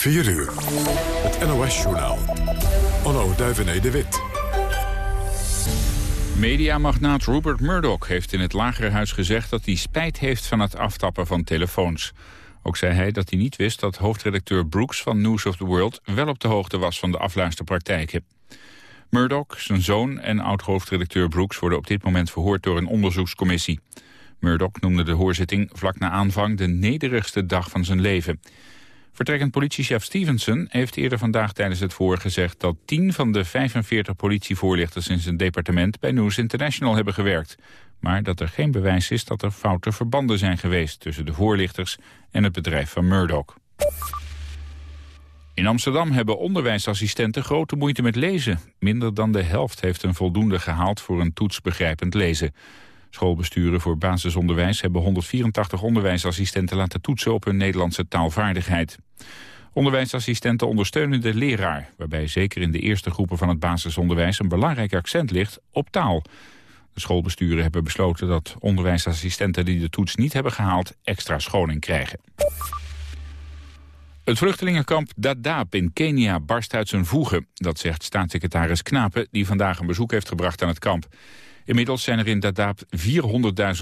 4 uur. Het NOS-journaal. Onno Duivené de Wit. Mediamagnaat Rupert Murdoch heeft in het lagere huis gezegd... dat hij spijt heeft van het aftappen van telefoons. Ook zei hij dat hij niet wist dat hoofdredacteur Brooks van News of the World... wel op de hoogte was van de afluisterpraktijken. Murdoch, zijn zoon en oud-hoofdredacteur Brooks... worden op dit moment verhoord door een onderzoekscommissie. Murdoch noemde de hoorzitting vlak na aanvang de nederigste dag van zijn leven. Vertrekkend politiechef Stevenson heeft eerder vandaag tijdens het voor gezegd dat 10 van de 45 politievoorlichters in zijn departement bij News International hebben gewerkt. Maar dat er geen bewijs is dat er foute verbanden zijn geweest tussen de voorlichters en het bedrijf van Murdoch. In Amsterdam hebben onderwijsassistenten grote moeite met lezen. Minder dan de helft heeft een voldoende gehaald voor een toetsbegrijpend lezen. Schoolbesturen voor basisonderwijs hebben 184 onderwijsassistenten laten toetsen op hun Nederlandse taalvaardigheid. Onderwijsassistenten ondersteunen de leraar, waarbij zeker in de eerste groepen van het basisonderwijs een belangrijk accent ligt op taal. De schoolbesturen hebben besloten dat onderwijsassistenten die de toets niet hebben gehaald extra scholing krijgen. Het vluchtelingenkamp Dadaab in Kenia barst uit zijn voegen. Dat zegt staatssecretaris Knapen, die vandaag een bezoek heeft gebracht aan het kamp. Inmiddels zijn er in Dadaab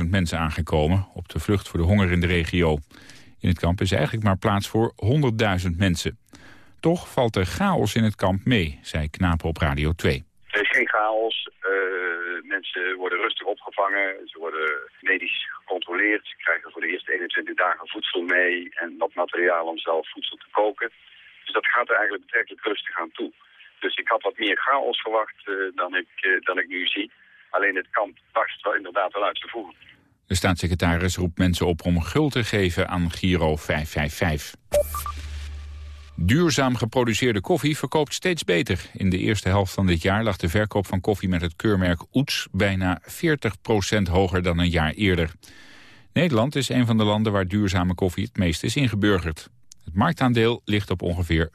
400.000 mensen aangekomen... op de vlucht voor de honger in de regio. In het kamp is eigenlijk maar plaats voor 100.000 mensen. Toch valt er chaos in het kamp mee, zei Knapen op Radio 2. Er is geen chaos. Uh, mensen worden rustig opgevangen. Ze worden medisch gecontroleerd. Ze krijgen voor de eerste 21 dagen voedsel mee... en wat materiaal om zelf voedsel te koken. Dus dat gaat er eigenlijk betrekkelijk rustig aan toe. Dus ik had wat meer chaos verwacht uh, dan, ik, uh, dan ik nu zie. Alleen het kamp barst wel inderdaad wel uit te. De staatssecretaris roept mensen op om guld te geven aan Giro 555. Duurzaam geproduceerde koffie verkoopt steeds beter. In de eerste helft van dit jaar lag de verkoop van koffie met het keurmerk Oets bijna 40% hoger dan een jaar eerder. Nederland is een van de landen waar duurzame koffie het meest is ingeburgerd. Het marktaandeel ligt op ongeveer 40%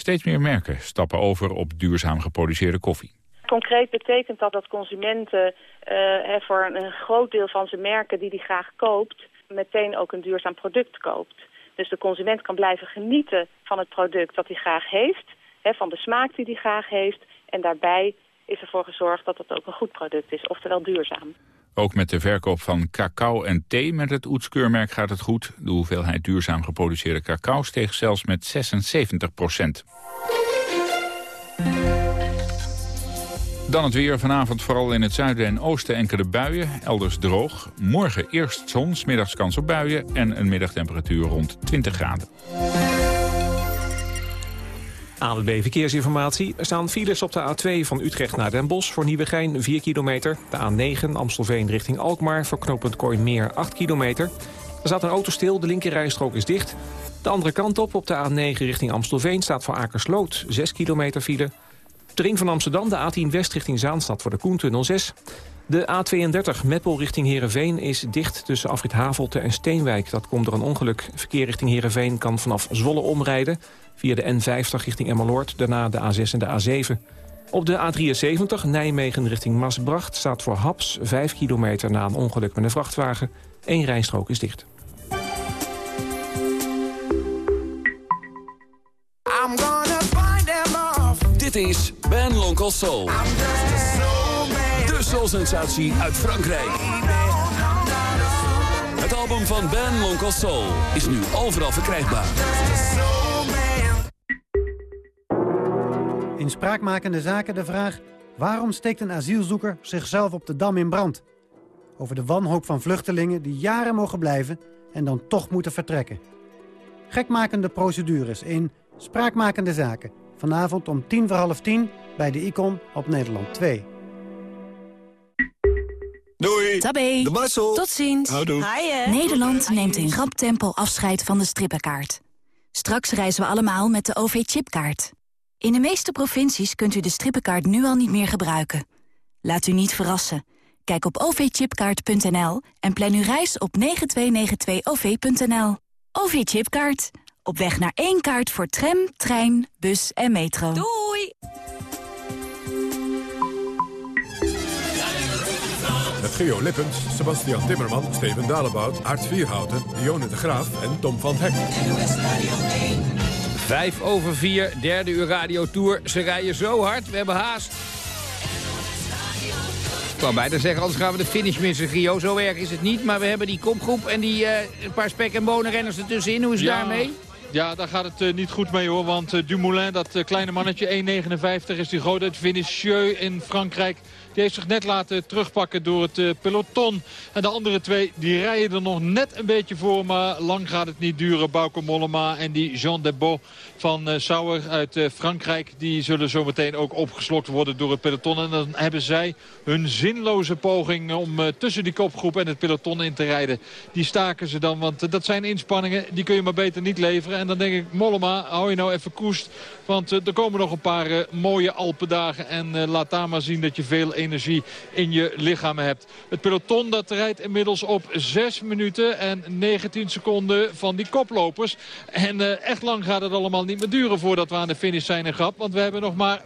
Steeds meer merken stappen over op duurzaam geproduceerde koffie. Concreet betekent dat dat consumenten uh, voor een groot deel van zijn merken die hij graag koopt... meteen ook een duurzaam product koopt. Dus de consument kan blijven genieten van het product dat hij graag heeft... Hè, van de smaak die hij graag heeft. En daarbij is ervoor gezorgd dat het ook een goed product is, oftewel duurzaam. Ook met de verkoop van cacao en thee met het Oetskeurmerk gaat het goed. De hoeveelheid duurzaam geproduceerde cacao steeg zelfs met 76 procent. Dan het weer. Vanavond vooral in het zuiden en oosten enkele buien. Elders droog. Morgen eerst zon, smiddags kans op buien... en een middagtemperatuur rond 20 graden. ANWB Verkeersinformatie. Er staan files op de A2 van Utrecht naar Den Bosch voor Nieuwegein 4 kilometer. De A9 Amstelveen richting Alkmaar voor knooppunt Meer 8 kilometer. Er staat een auto stil, de linkerrijstrook is dicht. De andere kant op, op de A9 richting Amstelveen, staat voor Akersloot 6 kilometer file de ring van Amsterdam, de A10 West richting Zaanstad voor de Koentunnel 6. De A32 Meppel richting Heerenveen is dicht tussen afrit Havelte en Steenwijk. Dat komt door een ongeluk. Verkeer richting Heerenveen kan vanaf Zwolle omrijden... via de N50 richting Emmeloord, daarna de A6 en de A7. Op de A73 Nijmegen richting Maasbracht staat voor Haps 5 kilometer na een ongeluk met een vrachtwagen. Eén rijstrook is dicht. Is Ben Lonkel Soul. De soul-sensatie uit Frankrijk. Het album van Ben Lonkel Soul is nu overal verkrijgbaar. In spraakmakende zaken de vraag... waarom steekt een asielzoeker zichzelf op de Dam in brand? Over de wanhoop van vluchtelingen die jaren mogen blijven... en dan toch moeten vertrekken. Gekmakende procedures in Spraakmakende Zaken Vanavond om tien voor half tien bij de Icon op Nederland 2. Doei. Tabé. De Marcel. Tot ziens. Houdoe. Nederland neemt in rap tempo afscheid van de strippenkaart. Straks reizen we allemaal met de OV-chipkaart. In de meeste provincies kunt u de strippenkaart nu al niet meer gebruiken. Laat u niet verrassen. Kijk op ovchipkaart.nl en plan uw reis op 9292-OV.nL. OV-chipkaart. Op weg naar één kaart voor tram, trein, bus en metro. Doei! Geo Lippens, Sebastian Timmerman, Steven Dalebout, Aart Vierhouten, Dionne de Graaf en Tom van Hek. Vijf over vier, derde uur radiotour. Ze rijden zo hard, we hebben haast. Ik wou bijna zeggen, anders gaan we de finish missen, Gio. Zo erg is het niet, maar we hebben die kopgroep en die uh, een paar spek- en bonenrenners ertussenin. Hoe is het daarmee? Ja, daar gaat het uh, niet goed mee hoor. Want uh, Dumoulin, dat uh, kleine mannetje, 1,59 is die grote. Het finisheux in Frankrijk. Die heeft zich net laten terugpakken door het peloton. En de andere twee die rijden er nog net een beetje voor. Maar lang gaat het niet duren. Bauke Mollema en die Jean Debot van uh, Sauer uit uh, Frankrijk. Die zullen zometeen ook opgeslokt worden door het peloton. En dan hebben zij hun zinloze poging om tussen die kopgroep en het peloton in te rijden. Die staken ze dan, want dat zijn inspanningen. Die kun je maar beter niet leveren. En dan denk ik, Mollema, hou je nou even koest. Want er komen nog een paar mooie Alpendagen. En laat daar maar zien dat je veel energie in je lichaam hebt. Het peloton dat rijdt inmiddels op 6 minuten en 19 seconden van die koplopers. En echt lang gaat het allemaal niet meer duren voordat we aan de finish zijn in Grap. Want we hebben nog maar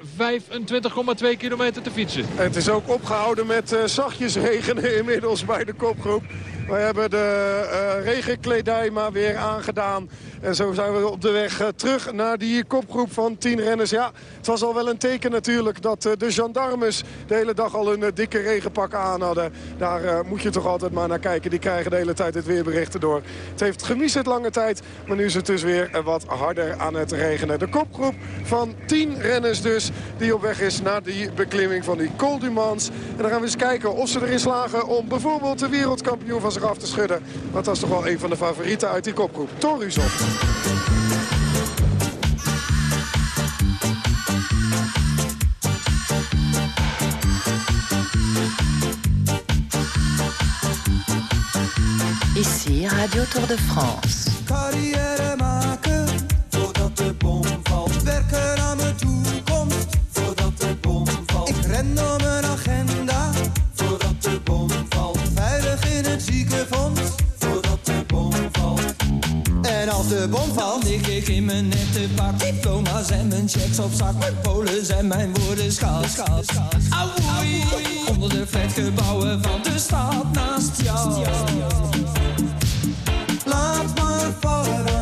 25,2 kilometer te fietsen. Het is ook opgehouden met uh, zachtjes regenen inmiddels bij de kopgroep. We hebben de uh, regenkledij maar weer aangedaan. En zo zijn we op de weg terug naar die kopgroep van 10 renners. Ja, het was al wel een teken natuurlijk dat de gendarmes de hele dag al een dikke regenpak aan hadden. Daar moet je toch altijd maar naar kijken. Die krijgen de hele tijd het weerberichten door. Het heeft gemiest het lange tijd, maar nu is het dus weer wat harder aan het regenen. De kopgroep van 10 renners dus, die op weg is naar die beklimming van die Col du Mans. En dan gaan we eens kijken of ze erin slagen om bijvoorbeeld de wereldkampioen van zich af te schudden. Want dat is toch wel een van de favorieten uit die kopgroep. Toruzon. Ici Radio Tour de France. De bom valt, lig ik in mijn nette pak. Diploma's en mijn checks op zak. Mijn polen en mijn woorden schaal. Auwoei, onder de flatgebouwen van de stad naast jou. Laat maar vallen,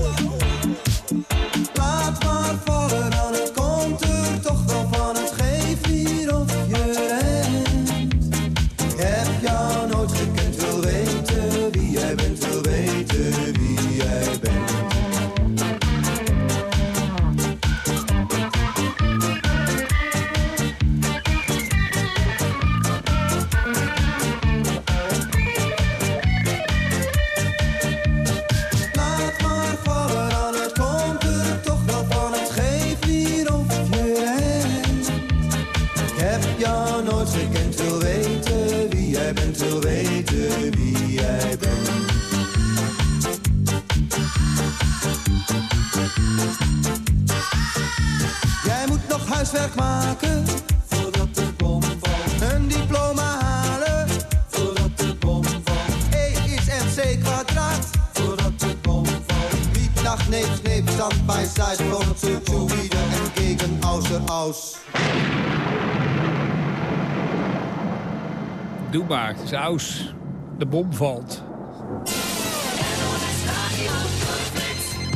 Doe maar, het is aus. De bom valt.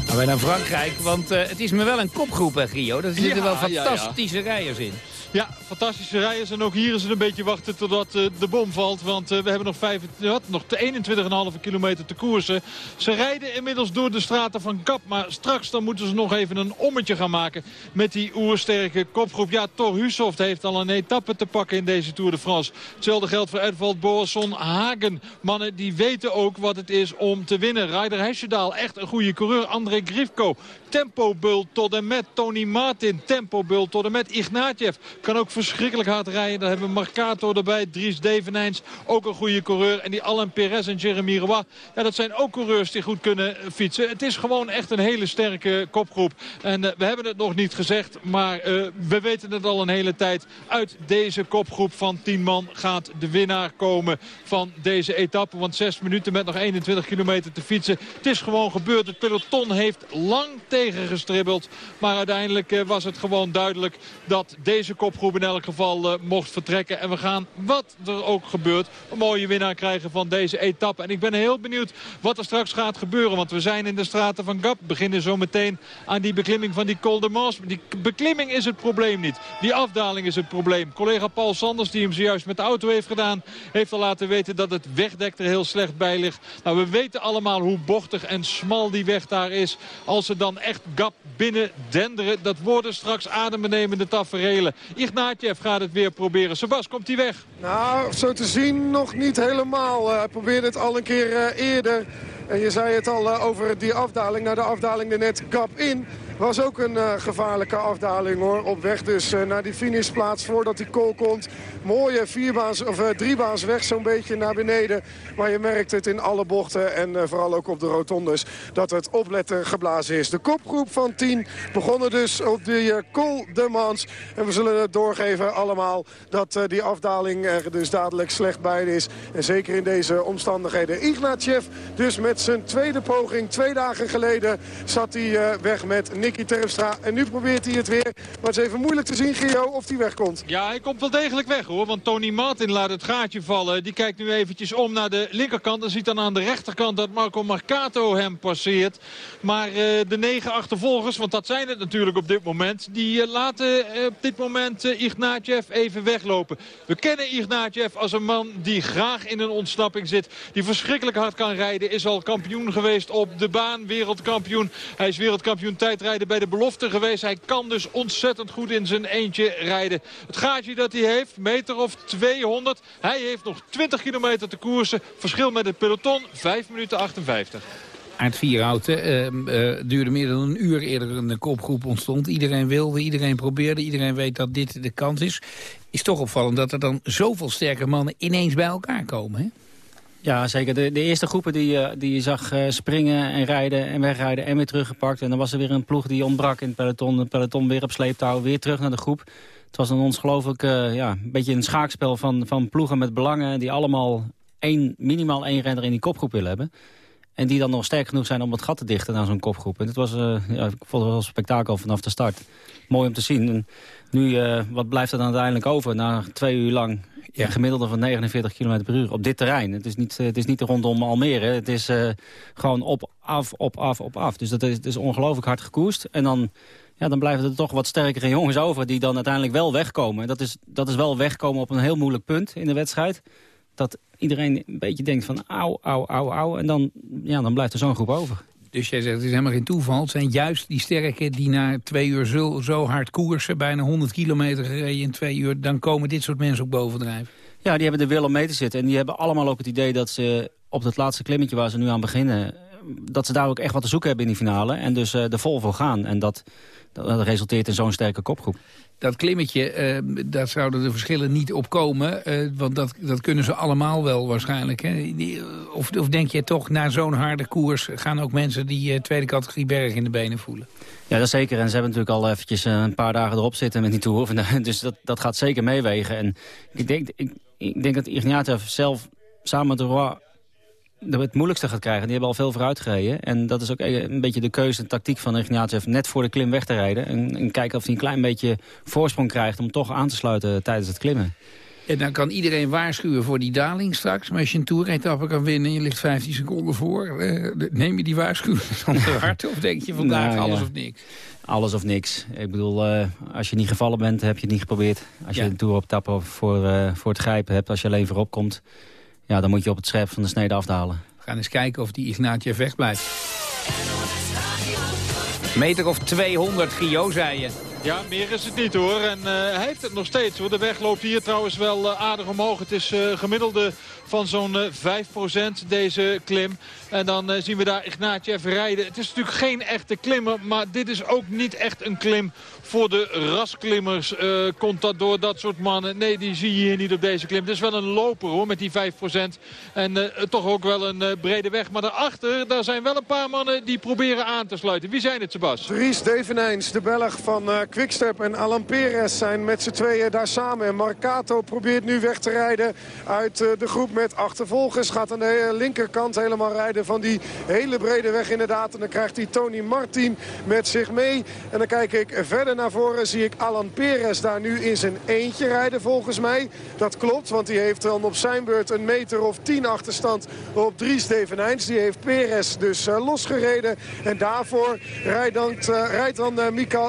Gaan wij naar Frankrijk, want eh, het is me wel een kopgroep, hè, Gio. Daar zitten Ja, wel ja, ja. fantastische rijders in. Ja, fantastische rijders. En ook hier is het een beetje wachten totdat uh, de bom valt. Want uh, we hebben nog, nog 21,5 kilometer te koersen. Ze rijden inmiddels door de straten van Kap. Maar straks dan moeten ze nog even een ommetje gaan maken met die oersterke kopgroep. Ja, Thor Hushoft heeft al een etappe te pakken in deze Tour de France. Hetzelfde geldt voor Edvald Boasson Hagen. Mannen die weten ook wat het is om te winnen. Ryder Hesjedaal, echt een goede coureur. André Grifko, tempobul tot en met. Tony Martin, tempobul tot en met. Ignatjev kan ook verschrikkelijk hard rijden. Dan hebben we Marcato erbij. Dries Devenijns, ook een goede coureur. En die Alain Perez en Jeremy Roy. Ja, dat zijn ook coureurs die goed kunnen fietsen. Het is gewoon echt een hele sterke kopgroep. En uh, we hebben het nog niet gezegd. Maar uh, we weten het al een hele tijd. Uit deze kopgroep van 10 man gaat de winnaar komen van deze etappe. Want 6 minuten met nog 21 kilometer te fietsen. Het is gewoon gebeurd. Het peloton heeft lang tegengestribbeld. Maar uiteindelijk uh, was het gewoon duidelijk dat deze kopgroep in elk geval uh, mocht vertrekken. En we gaan, wat er ook gebeurt, een mooie winnaar krijgen van deze etappe. En ik ben heel benieuwd wat er straks gaat gebeuren. Want we zijn in de straten van Gap. Beginnen zo meteen aan die beklimming van die Col de Mans. Die beklimming is het probleem niet. Die afdaling is het probleem. Collega Paul Sanders, die hem zojuist met de auto heeft gedaan... heeft al laten weten dat het wegdek er heel slecht bij ligt. Nou, we weten allemaal hoe bochtig en smal die weg daar is. Als ze dan echt Gap binnen denderen. Dat worden straks adembenemende taferelen. Ignatjev gaat het weer proberen. Sebas, komt hij weg? Nou, zo te zien nog niet helemaal. Uh, hij probeerde het al een keer uh, eerder. En je zei het al uh, over die afdaling. Nou, de afdaling er net Gap in was ook een uh, gevaarlijke afdaling hoor. Op weg dus uh, naar die finishplaats voordat die call komt. Mooie vierbaans, of, driebaans weg zo'n beetje naar beneden. Maar je merkt het in alle bochten en vooral ook op de rotondes dat het opletten geblazen is. De kopgroep van 10 begonnen dus op de Col de Mans. En we zullen het doorgeven allemaal dat die afdaling er dus dadelijk slecht bij is. En zeker in deze omstandigheden. Ignatjev dus met zijn tweede poging. Twee dagen geleden zat hij weg met Nicky Terpstra. En nu probeert hij het weer. Maar het is even moeilijk te zien, Gio, of hij wegkomt. Ja, hij komt wel degelijk weg, hoor. Want Tony Martin laat het gaatje vallen. Die kijkt nu eventjes om naar de linkerkant. En ziet dan aan de rechterkant dat Marco Marcato hem passeert. Maar uh, de negen achtervolgers, want dat zijn het natuurlijk op dit moment... die uh, laten op dit moment Ignatjev even weglopen. We kennen Ignatjev als een man die graag in een ontsnapping zit. Die verschrikkelijk hard kan rijden. Is al kampioen geweest op de baan, wereldkampioen. Hij is wereldkampioen tijdrijden bij de belofte geweest. Hij kan dus ontzettend goed in zijn eentje rijden. Het gaatje dat hij heeft, meter of 200. Hij heeft nog 20 kilometer te koersen. Verschil met het peloton, 5 minuten 58. Aard Vierhouten uh, uh, duurde meer dan een uur eerder een kopgroep ontstond. Iedereen wilde, iedereen probeerde, iedereen weet dat dit de kans is. Is toch opvallend dat er dan zoveel sterke mannen ineens bij elkaar komen, hè? Ja, zeker. De, de eerste groepen die, uh, die je zag uh, springen en rijden en wegrijden en weer teruggepakt. En dan was er weer een ploeg die ontbrak in het peloton. Het peloton weer op sleeptouw, weer terug naar de groep. Het was een ongelooflijk, uh, ja, een beetje een schaakspel van, van ploegen met belangen... die allemaal één, minimaal één renner in die kopgroep willen hebben. En die dan nog sterk genoeg zijn om het gat te dichten naar zo'n kopgroep. En dit was, ja, ik vond het wel een spektakel vanaf de start. Mooi om te zien. En nu, wat blijft er dan uiteindelijk over na twee uur lang ja. Een gemiddelde van 49 km per uur op dit terrein. Het is niet, het is niet rondom Almere. Het is uh, gewoon op, af, op, af, op, af. Dus dat is, is ongelooflijk hard gekoerst. En dan, ja, dan blijven er toch wat sterkere jongens over... die dan uiteindelijk wel wegkomen. Dat is, dat is wel wegkomen op een heel moeilijk punt in de wedstrijd. Dat iedereen een beetje denkt van auw, auw, auw, auw. En dan, ja, dan blijft er zo'n groep over. Dus jij zegt, het is helemaal geen toeval. Het zijn juist die sterken die na twee uur zo, zo hard koersen... bijna 100 kilometer gereden in twee uur... dan komen dit soort mensen ook bovendrijven. Ja, die hebben de wil om mee te zitten. En die hebben allemaal ook het idee dat ze op het laatste klimmetje waar ze nu aan beginnen... dat ze daar ook echt wat te zoeken hebben in die finale. En dus uh, er vol voor gaan. En dat, dat resulteert in zo'n sterke kopgroep dat klimmetje, uh, daar zouden de verschillen niet op komen. Uh, want dat, dat kunnen ze allemaal wel waarschijnlijk. Hè? Of, of denk je toch, na zo'n harde koers... gaan ook mensen die uh, tweede categorie berg in de benen voelen? Ja, dat zeker. En ze hebben natuurlijk al eventjes een paar dagen erop zitten met die Tour. Dus dat, dat gaat zeker meewegen. En ik denk, ik, ik denk dat Ignatiev zelf samen met de Roy het moeilijkste gaat krijgen. Die hebben al veel vooruit gereden. En dat is ook een beetje de keuze en tactiek van Ignatiev... net voor de klim weg te rijden. En, en, kijken of hij een klein beetje voorsprong krijgt... om toch aan te sluiten tijdens het klimmen. En dan kan iedereen waarschuwen voor die daling straks. Maar als je een toeretappe kan winnen en je ligt 15 seconden voor... Eh, neem je die waarschuwing dan te hard? Of denk je vandaag Nou, alles ja. of niks? Alles of niks. Ik bedoel, eh, als je niet gevallen bent, heb je het niet geprobeerd. Als Ja. je een tour op tappen voor, eh, voor het grijpen hebt, als je alleen voorop komt... Ja, dan moet je op het scherp van de snede afdalen. We gaan eens kijken of die Ignatiev weg blijft. Meter of 200, Gio, zei je. Ja, meer is het niet hoor. En eh, heeft het nog steeds hoor. De weg loopt hier trouwens wel eh, aardig omhoog. Het is eh, gemiddelde van zo'n eh 5% deze klim. En dan zien we daar Ignatiev rijden. Het is natuurlijk geen echte klimmer. Maar dit is ook niet echt een klim voor de rasklimmers. Komt dat door dat soort mannen? Nee, die zie je hier niet op deze klim. Het is wel een loper hoor met die 5%. En toch ook wel een brede weg. Maar daarachter, daar zijn wel een paar mannen die proberen aan te sluiten. Wie zijn het, Sebas? Dries Devenijns, de Belg van Quickstep en Alan Perez zijn met z'n tweeën daar samen. En Marcato probeert nu weg te rijden uit eh, de groep met achtervolgers. Gaat aan de linkerkant helemaal rijden van die hele brede weg inderdaad. En dan krijgt hij Tony Martin met zich mee. En dan kijk ik verder naar voren, zie ik Alan Perez daar nu in zijn eentje rijden volgens mij. Dat klopt, want die heeft dan op zijn beurt een meter of tien achterstand op Dries Devenijns. Die heeft Perez dus eh, losgereden. En daarvoor rijdt dan, eh, rijdt dan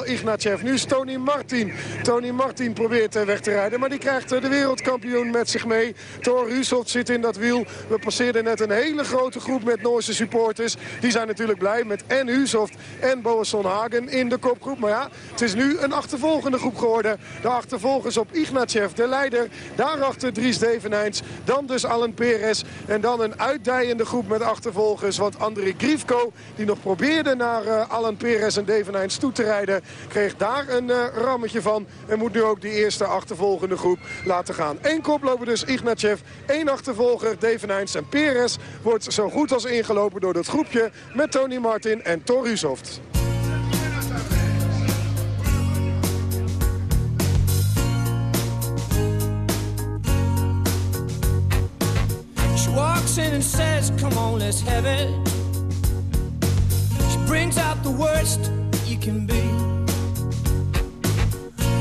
Ignatjev. Nu is Tony Martin. Tony Martin probeert eh, weg te rijden. Maar die krijgt eh, de wereldkampioen met zich mee. Thor Hushoff zit in dat wiel. We passeerden net een hele grote groep met Noorse supporters. Die zijn natuurlijk blij met en Hushoff en Boasson Hagen in de kopgroep. Maar ja, het is nu een achtervolgende groep geworden. De achtervolgers op Ignatjev, de leider. Daarachter Dries Devenijns. Dan dus Alan Perez. En dan een uitdijende groep met achtervolgers. Want André Grifko, die nog probeerde naar eh, Alan Perez en Devenijns toe te rijden... kreeg daar een eh, rammetje van. En moet nu ook die eerste achtervolgende groep laten gaan. Eén koploper dus Ignatjev. één achtervolger Devenijns en Perez wordt zo goed als ingelopen door dat groepje... met Tony Martin en. She walks says, Come on. She brings out the worst you can be.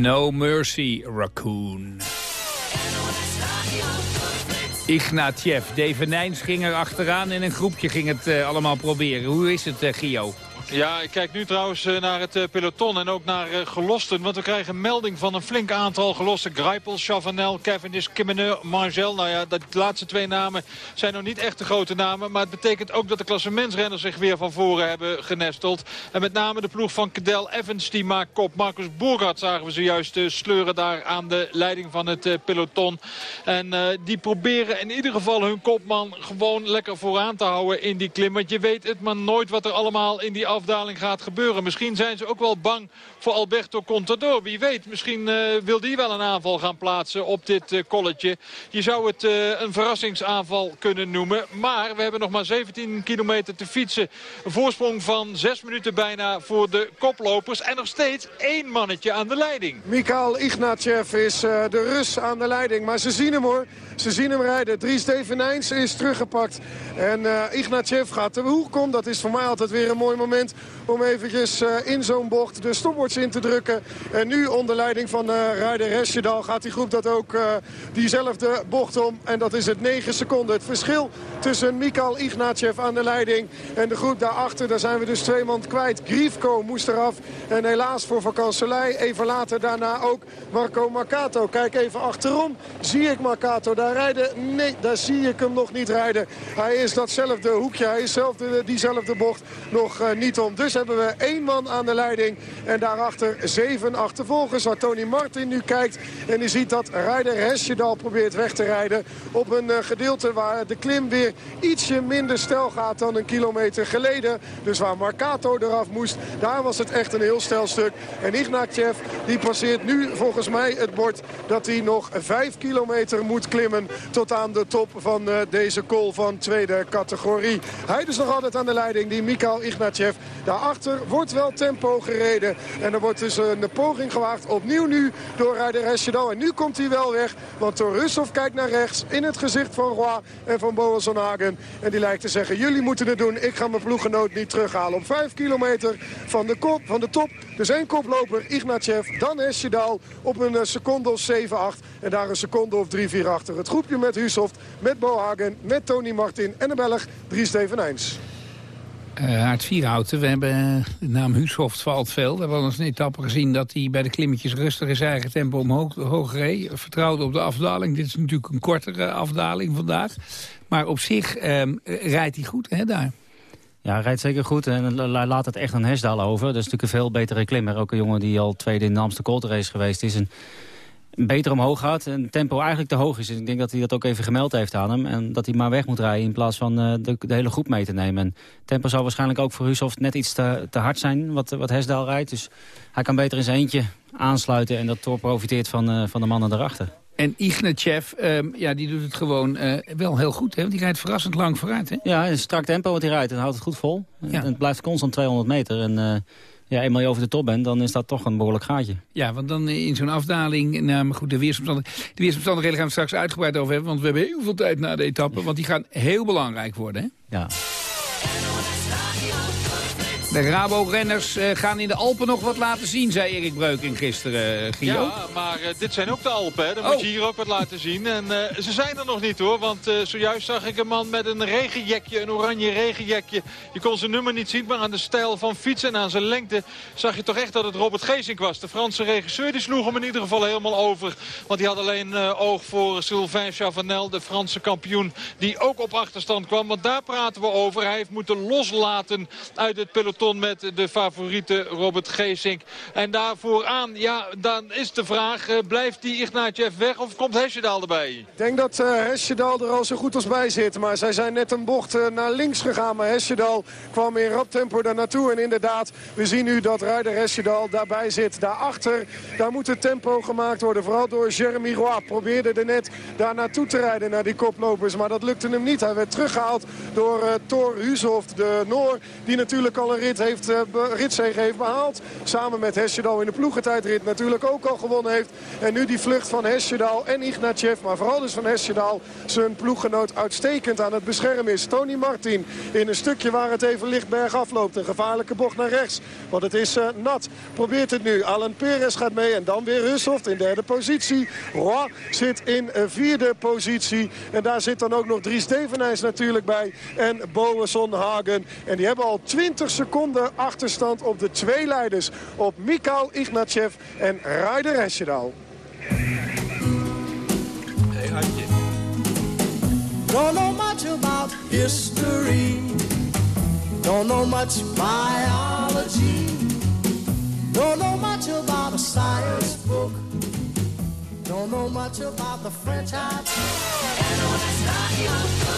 No Mercy Raccoon. Ignatjev, Devenijns ging er achteraan en een groepje ging het eh, allemaal proberen. Hoe is het, eh, Gio? Ja, ik kijk nu trouwens eh, naar het eh, peloton en ook naar uh, gelosten. Want we krijgen melding van een flink aantal gelosten. Greipel, Chavanel, Cavendish, Kimmeneur, Margel. Nou ja, de laatste twee namen zijn nog niet echt de grote namen. Maar het betekent ook dat de klassementsrenners zich weer van voren hebben genesteld. En met name de ploeg van Cadel Evans die maakt kop. Marcus Boergat zagen we zojuist sleuren daar aan de leiding van het peloton. En die proberen in ieder geval hun kopman gewoon lekker vooraan te houden in die klim. Want je weet het maar nooit wat er allemaal in die af afdaling gaat gebeuren. Misschien zijn ze ook wel bang voor Alberto Contador. Wie weet, misschien uh, wil die wel een aanval gaan plaatsen op dit uh, kolletje. Je zou het uh, een verrassingsaanval kunnen noemen. Maar we hebben nog maar 17 kilometer te fietsen. Een voorsprong van 6 minuten bijna voor de koplopers. En nog steeds één mannetje aan de leiding. Mikael Ignatjev is de Rus aan de leiding. Maar ze zien hem hoor. Ze zien hem rijden. Dries Stevenijns is teruggepakt. En uh, gaat de hoek om. Dat is voor mij altijd weer een mooi moment om eventjes uh, in zo'n bocht de stopwatch in te drukken. En nu onder leiding van uh, rijder Resjedal gaat die groep dat ook diezelfde bocht om. En dat is het 9 seconden. Het verschil tussen Mikael Ignatjev aan de leiding en de groep daarachter. Daar zijn we dus twee man kwijt. Griefko moest eraf. En helaas voor Vakanselij. Even later daarna ook Marco Marcato. Kijk even achterom. Zie ik Marcato daar rijden? Nee, daar zie ik hem nog niet rijden. Hij is datzelfde hoekje. Hij is zelf de, diezelfde bocht nog uh, niet om. Dus hebben we één man aan de leiding. En daarachter zeven achtervolgers. Waar Tony Martin nu kijkt. En die ziet dat rijder Hesjedal probeert weg te rijden. Op een gedeelte waar de klim weer ietsje minder stel gaat dan een kilometer geleden. Dus waar Marcato eraf moest. Daar was het echt een heel stelstuk. En Ignatjev die passeert nu volgens mij het bord dat hij nog vijf kilometer moet klimmen. Tot aan de top van uh, deze call van tweede categorie. Hij dus nog altijd aan de leiding. Die Mikael Ignatjev. Daarachter wordt wel tempo gereden. En er wordt dus een poging gewaagd. Opnieuw nu door rijder Reschedal. En nu komt hij wel weg. Want Torusov kijkt naar rechts. In het gezicht van Roy en van Boas Hagen. En die lijkt te zeggen, jullie moeten het doen. Ik ga mijn ploeggenoot niet terughalen. Op 5 kilometer van de, kop, van de top. Dus één koploper, Ignatjev. Dan Esjedal op een seconde of 7-8. En daar een seconde of 3-4 achter. Het groepje met Husoft, met Bohagen, met Tony Martin en de Belg Dries Stevenijns. Uh, Aard Vierhouten, we hebben de naam Huushoft valt veel. We hebben al eens een etappe gezien dat hij bij de klimmetjes rustig in zijn eigen tempo omhoog hoog reed. Vertrouwde op de afdaling. Dit is natuurlijk een kortere afdaling vandaag. Maar op zich uh, rijdt hij goed hè, daar. Ja, hij rijdt zeker goed en laat het echt aan Hesdal over. Dat is natuurlijk een veel betere klimmer. Ook een jongen die al tweede in de Amsterdam Cold Race geweest is. En beter omhoog gaat en het tempo eigenlijk te hoog is. Dus ik denk dat hij dat ook even gemeld heeft aan hem. En dat hij maar weg moet rijden in plaats van uh, de, de, hele groep mee te nemen. En tempo zal waarschijnlijk ook voor Hushoff net iets te, te hard zijn wat, wat Hesdaal rijdt. Dus hij kan beter in zijn eentje aansluiten en dat door profiteert van, uh, van de mannen daarachter. En Ignatjev, um, ja, die doet het gewoon uh, wel heel goed, hè? Want die rijdt verrassend lang vooruit, hè? Ja, een strak tempo wat hij rijdt en houdt het goed vol. Ja. En het blijft constant 200 meter en ja, eenmaal je over de top bent, dan is dat toch een behoorlijk gaatje. Ja, want dan in zo'n afdaling, nou, maar goed, de weersomstandigheden, de weersomstandigheden gaan we straks uitgebreid over hebben, want we hebben heel veel tijd na de etappe, want die gaan heel belangrijk worden. Hè? Ja. De Rabo-renners uh, gaan in de Alpen nog wat laten zien, zei Erik Breuking gisteren, Gio. Ja, maar uh, dit zijn ook de Alpen, hè. Dan oh. moet je hier ook wat laten zien. En ze zijn er nog niet, hoor. Want zojuist zag ik een man met een regenjekje, een oranje regenjekje. Je kon zijn nummer niet zien, maar aan de stijl van fietsen en aan zijn lengte... zag je toch echt dat het Robert Geesink was. De Franse regisseur die sloeg hem in ieder geval helemaal over. Want die had alleen oog voor Sylvain Chavanel, de Franse kampioen... die ook op achterstand kwam. Want daar praten we over. Hij heeft moeten loslaten uit het peloton met de favoriete Robert Geesink. En daarvoor aan, ja, dan is de vraag, uh, blijft die Ignatjev weg of komt Hesjedal erbij? Ik denk dat uh, Hesjedal er al zo goed als bij zit. Maar zij zijn net een bocht uh, naar links gegaan. Maar Hesjedal kwam in rap tempo daar naartoe. En inderdaad, we zien nu dat rijder Hesjedal daarbij zit. Daarachter, daar moet het tempo gemaakt worden. Vooral door Jeremy Roy. Probeerde er net daar naartoe te rijden, naar die koplopers. Maar dat lukte hem niet. Hij werd teruggehaald door Thor Huzoft, de Noor. Die natuurlijk al een rit heeft, behaald. Samen met Hesjedal in de ploegentijdrit natuurlijk ook al gewonnen heeft. En nu die vlucht van Hesjedal en Ignatjev, maar vooral dus van Hesjedal... zijn ploeggenoot uitstekend aan het beschermen is. Tony Martin in een stukje waar het even licht bergaf loopt. Een gevaarlijke bocht naar rechts, want het is uh, nat. Probeert het nu. Alan Perez gaat mee en dan weer Hussoft in derde positie. Roy zit in uh, vierde positie. En daar zit dan ook nog Dries Devenijs natuurlijk bij. En Boasson Hagen. En die hebben al 20 seconden seconden achterstand op de twee leiders. Op Mikhail Ignatjev en Ryder Hesjedal. Hey, Antje. Don't know much about history. Don't know much biology. Don't know much about a science book. Don't know much about the French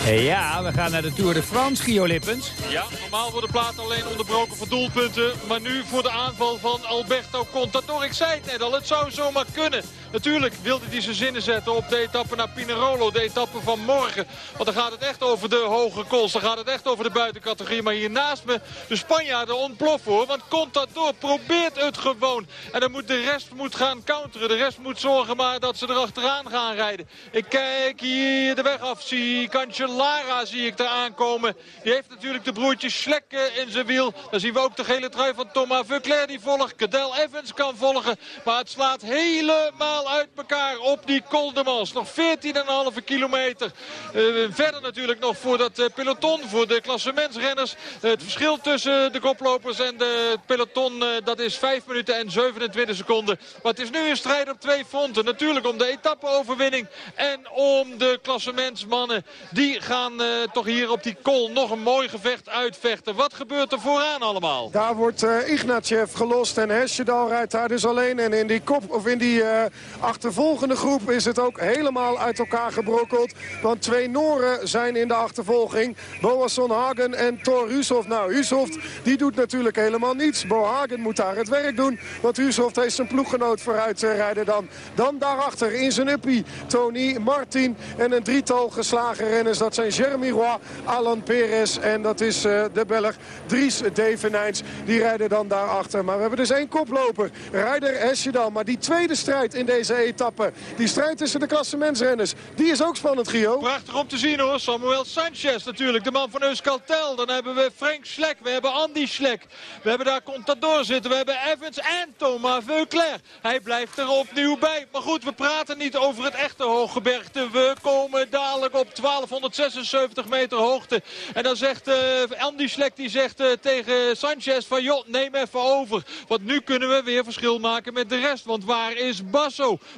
Ja, we gaan naar de Tour de France, Gio Lippens. Ja, normaal wordt de plaat alleen onderbroken voor doelpunten. Maar nu voor de aanval van Alberto Contador. Ik zei het net al, het zou zomaar kunnen. Natuurlijk wilde hij zijn zinnen zetten op de etappe naar Pinerolo. De etappe van morgen. Want dan gaat het echt over de hoge kools. Dan gaat het echt over de buitencategorie. Maar hier naast me de Spanjaarden ontploffen hoor. Want Contador probeert het gewoon. En dan moet de rest moet gaan counteren. De rest moet zorgen maar dat ze erachteraan gaan rijden. Ik kijk hier de weg af. Zie Cancellara zie ik er aankomen. Die heeft natuurlijk de broertjes Slekken in zijn wiel. Dan zien we ook de gele trui van Thomas Vuclair die volgt. Cadel Evans kan volgen. Maar het slaat helemaal uit elkaar op die Col de Mans. Nog 14,5 kilometer. Uh, verder natuurlijk nog voor dat uh, peloton, voor de klassementsrenners. Uh, het verschil tussen de koplopers en de peloton, dat is 5 minuten en 27 seconden. Maar het is nu een strijd op twee fronten. Natuurlijk om de etappeoverwinning en om de klassementsmannen. Die gaan toch hier op die Col nog een mooi gevecht uitvechten. Wat gebeurt er vooraan allemaal? Daar wordt Ignatjev gelost en Hesjedal rijdt daar dus alleen. En in die kop, of in die achtervolgende groep is het ook helemaal uit elkaar gebrokkeld. Want twee Noren zijn in de achtervolging. Boasson Hagen en Thor Hushoff. Nou, Hushoff die doet natuurlijk helemaal niets. Bo Hagen moet daar het werk doen. Want Hushoff heeft zijn ploeggenoot vooruit rijden dan. Dan daarachter in zijn uppie Tony Martin en een drietal geslagen renners. Dat zijn Jeremy Roy, Alan Perez en dat is uh, de Belg Dries Devenijns. Die rijden dan daarachter. Maar we hebben dus één koploper. Rijder Esjedal. Maar die tweede strijd in deze etappe. Die strijd tussen de klassementsrenners, die is ook spannend, Gio. Prachtig om te zien hoor. Samuel Sanchez natuurlijk, de man van Euskaltel. Dan hebben we Frank Schlek, we hebben Andy Schlek. We hebben daar Contador zitten, we hebben Evans en Thomas Veuclair. Hij blijft er opnieuw bij. Maar goed, we praten niet over het echte hooggebergte. We komen dadelijk op 1276 meter hoogte. En dan zegt uh, Andy Schlek, die zegt uh, tegen Sanchez van... joh, neem even over. Want nu kunnen we weer verschil maken met de rest. Want waar is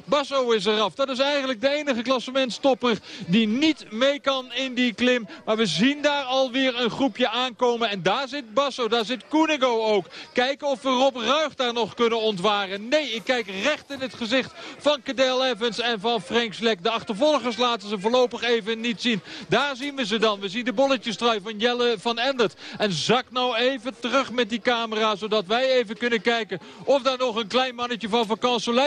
Basso? Is eraf. Dat is eigenlijk de enige klassementstopper die niet mee kan in die klim. Maar we zien daar alweer een groepje aankomen. En daar zit Basso, daar zit Koenigo ook. Kijken of we Rob Ruig daar nog kunnen ontwaren. Nee, ik kijk recht in het gezicht van Cadel Evans en van Frank Slek. De achtervolgers laten ze voorlopig even niet zien. Daar zien we ze dan. We zien de bolletjestrui van Jelle van Endert. En zak nou even terug met die camera, zodat wij even kunnen kijken of daar nog een klein mannetje van Van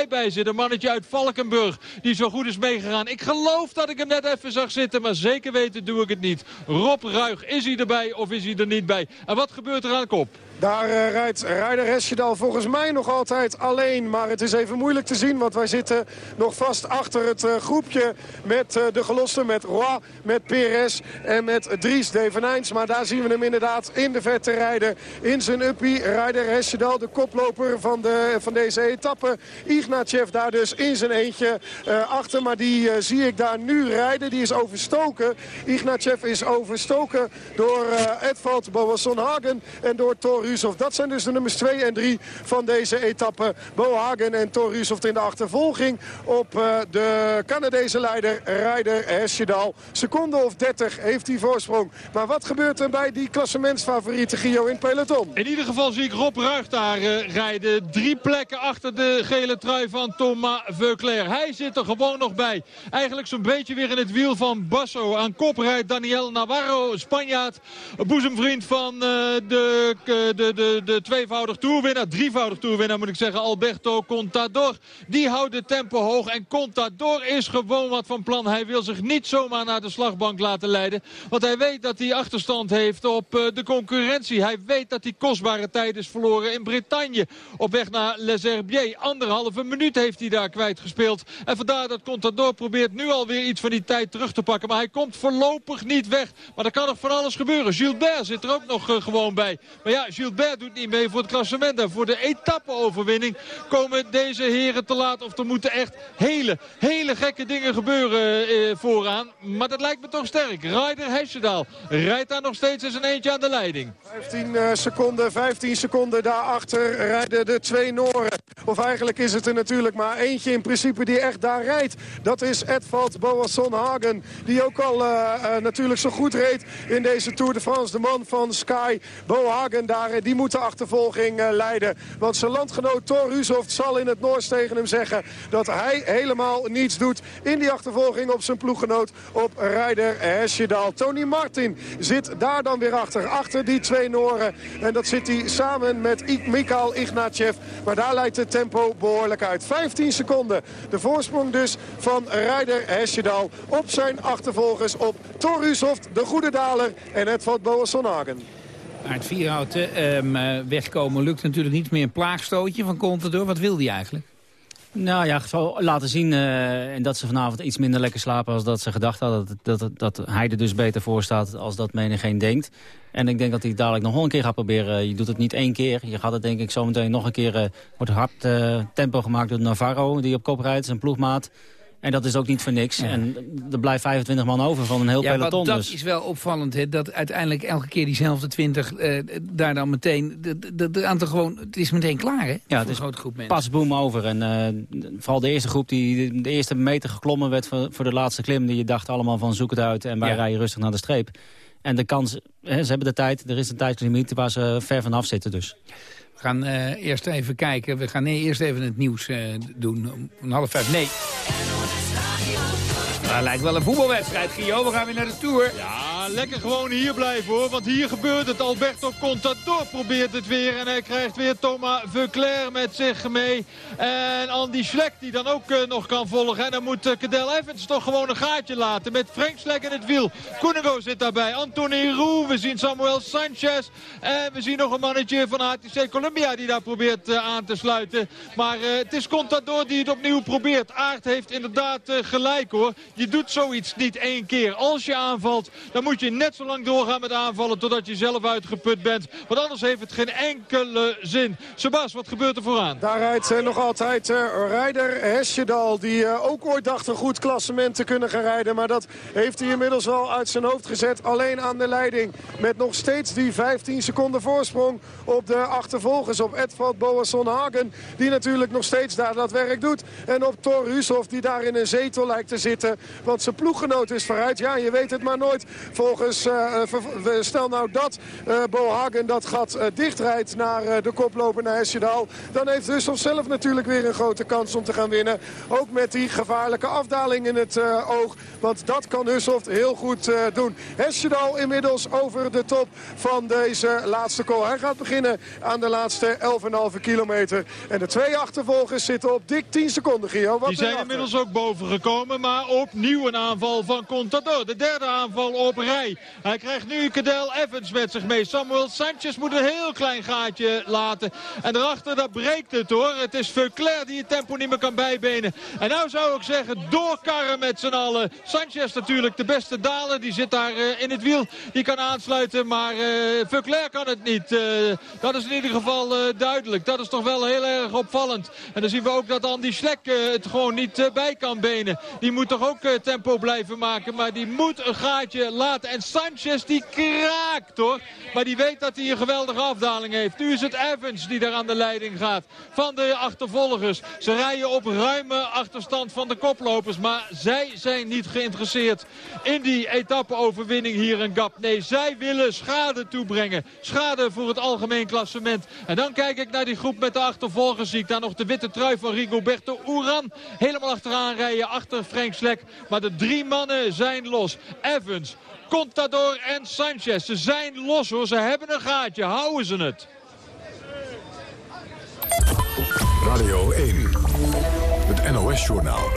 bij zit. Mannetje uit Valkenburg die zo goed is meegegaan. Ik geloof dat ik hem net even zag zitten, maar zeker weten doe ik het niet. Rob Ruig, is hij erbij of is hij er niet bij? En wat gebeurt er aan de kop? Daar uh, rijdt Rijder Hesjedal volgens mij nog altijd alleen. Maar het is even moeilijk te zien, want wij zitten nog vast achter het uh, groepje met uh, de gelosten. Met Roy, met Perez en met Dries Devenijns. Maar daar zien we hem inderdaad in de vette rijden. In zijn uppie, Rijder Hesjedal, de koploper van, de, van deze etappe. Ignatjev daar dus in zijn eentje achter. Maar die zie ik daar nu rijden. Die is overstoken. Ignatjev is overstoken door Edvald Boasson Hagen en door Thor Rusov. Dat zijn dus de nummers 2 en 3 van deze etappe. Bo Hagen en Thor Rusov in de achtervolging op uh, de Canadese leider Ryder Hesjedal. Seconde of 30 heeft hij voorsprong. Maar wat gebeurt er bij die klassementsfavoriete Gio in peloton? In ieder geval zie ik Rob Ruig daar uh, rijden. Drie plekken achter de gele trui van Thomas Veuclair. Hij zit er gewoon nog bij. Eigenlijk zo'n beetje weer in het wiel van Basso. Aan kop rijdt Daniel Navarro, Spanjaard. Boezemvriend van uh, de de, de, de tweevoudig toerwinnaar, drievoudig toerwinnaar moet ik zeggen, Alberto Contador. Die houdt de tempo hoog en Contador is gewoon wat van plan. Hij wil zich niet zomaar naar de slagbank laten leiden. Want hij weet dat hij achterstand heeft op uh, de concurrentie. Hij weet dat hij kostbare tijd is verloren in Bretagne. Op weg naar Les Herbiers. Anderhalve minuut heeft hij daar kwijtgespeeld. En vandaar dat Contador probeert nu alweer iets van die tijd terug te pakken. Maar hij komt voorlopig niet weg. Maar er kan nog van alles gebeuren. Gilbert zit er ook nog uh, gewoon bij. Maar ja, Gilbert Gilbert doet niet mee voor het klassement. En voor de etappe-overwinning komen deze heren te laat. Of er moeten echt hele, hele gekke dingen gebeuren eh, vooraan. Maar dat lijkt me toch sterk. Ryder Hesjedaal rijdt daar nog steeds eens een eentje aan de leiding. 15 uh, seconden, 15 seconden daarachter rijden de twee Noren. Of eigenlijk is het er natuurlijk maar eentje in principe die echt daar rijdt. Dat is Edvald Boasson Hagen. Die ook al uh, uh, natuurlijk zo goed reed in deze Tour de France. De man van Sky, Bo Hagen daar, die moet de achtervolging leiden. Want zijn landgenoot Thor zal in het Noors tegen hem zeggen... dat hij helemaal niets doet in die achtervolging op zijn ploeggenoot op Ryder Hesjedal. Tony Martin zit daar dan weer achter. Achter die twee Noren. En dat zit hij samen met Mikael Ignatjev. Maar daar lijkt het tempo behoorlijk uit. 15 seconden. De voorsprong dus van Ryder Hesjedal op zijn achtervolgers op Thor Hushoft, de goede daler en Boasson Hagen. Aard Vierhouten, um, wegkomen lukt natuurlijk niet meer een plaagstootje van Contador. Wat wil hij eigenlijk? Nou ja, zo laten zien uh, en dat ze vanavond iets minder lekker slapen als dat ze gedacht hadden. Dat, dat, dat hij er dus beter voor staat als dat menigeen denkt. En ik denk dat hij dadelijk nog wel een keer gaat proberen. Je doet het niet één keer. Je gaat het denk ik zometeen nog een keer... Uh, wordt hard tempo gemaakt door Navarro, die op kop rijdt, zijn ploegmaat. En dat is ook niet voor niks. Ja. En er blijft 25 man over van een heel ja, peloton. dat dus. is wel opvallend. Hè, dat uiteindelijk elke keer diezelfde 20 uh, daar dan meteen... De aantal gewoon, het is meteen klaar, hè? Ja, het is een grote groep mensen. pas boom over. En uh, vooral de eerste groep die de eerste meter geklommen werd... voor, voor de laatste klim. Die je dacht allemaal van zoek het uit en wij ja. rijden rustig naar de streep. En de kans, hè, ze hebben de tijd. Er is een tijdslimiet waar ze ver vanaf zitten dus. We gaan uh, eerst even kijken. We gaan nee, eerst even het nieuws uh, doen. Om half vijf. Nee. Dat lijkt wel een voetbalwedstrijd, Gio. We gaan weer naar de Tour. Ja, lekker gewoon hier blijven hoor. Want hier gebeurt het. Alberto Contador probeert het weer. En hij krijgt weer Thomas Veuclair met zich mee. En Andy Schleck die dan ook uh, nog kan volgen. En dan moet uh, Cadel Evans toch gewoon een gaatje laten. Met Frank Schleck in het wiel. Koenigo zit daarbij. Anthony Roux. We zien Samuel Sanchez. En we zien nog een mannetje van HTC Columbia die daar probeert uh, aan te sluiten. Maar het is Contador die het opnieuw probeert. Aert heeft inderdaad gelijk hoor. Je doet zoiets niet één keer. Als je aanvalt, dan moet je net zo lang doorgaan met aanvallen... totdat je zelf uitgeput bent. Want anders heeft het geen enkele zin. Sebas, wat gebeurt er vooraan? Daar rijdt uh, nog altijd uh, Rijder Hesjedal... die uh, ook ooit dacht een goed klassement te kunnen gaan rijden. Maar dat heeft hij inmiddels wel uit zijn hoofd gezet. Alleen aan de leiding. Met nog steeds die 15 seconden voorsprong op de achtervolgers. Op Edvald Boasson Hagen. Die natuurlijk nog steeds daar dat werk doet. En op Thor die daar in een zetel lijkt te zitten. Want zijn ploeggenoot is vooruit. Ja, je weet het maar nooit. Volgens, uh, stel nou dat uh, Bo Hagen dat gat dichtrijdt naar de koploper naar Hesjedal. Dan heeft Hushoff zelf natuurlijk weer een grote kans om te gaan winnen. Ook met die gevaarlijke afdaling in het oog. Want dat kan Hushoff heel goed doen. Hesjedal inmiddels over de top van deze laatste call. Hij gaat beginnen aan de laatste 11,5 kilometer. En de twee achtervolgers zitten op dik 10 seconden, Gio. Wat die zijn inmiddels ook boven gekomen, maar opnieuw een aanval van Contador. De derde aanval op rij. Hij krijgt nu Cadel Evans met zich mee. Samuel Sanchez moet een heel klein gaatje laten. En daarachter, dat breekt het hoor. Het is Veuclair die het tempo niet meer kan bijbenen. En nou zou ik zeggen, doorkarren met z'n allen. Sanchez natuurlijk de beste daler. Die zit daar uh, in het wiel. Die kan aansluiten, maar uh, kan het niet. Uh, dat is in ieder geval duidelijk. Dat is toch wel heel erg opvallend. En dan zien we ook dat Andy Schleck het gewoon niet bij kan benen. Die moet toch ook tempo blijven maken. Maar die moet een gaatje laten. En Sanchez die kraakt hoor. Maar die weet dat hij een geweldige afdaling heeft. Nu is het Evans die daar aan de leiding gaat. Van de achtervolgers. Ze rijden op ruime achterstand van de koplopers. Maar zij zijn niet geïnteresseerd in die etappe-overwinning hier in Gap. Nee, zij willen schade toebrengen. Schade voor het algemeen klassement. En dan kijk ik naar die groep met de achtervolgers. Zie ik daar nog de witte trui van Rigoberto Uran. Helemaal achteraan rijden achter Frank Slek. Maar de drie mannen zijn los. Evans, Contador en Sanchez. Ze zijn los hoor. Ze hebben een gaatje. Houden ze het. Radio 1. Het NOS-journaal.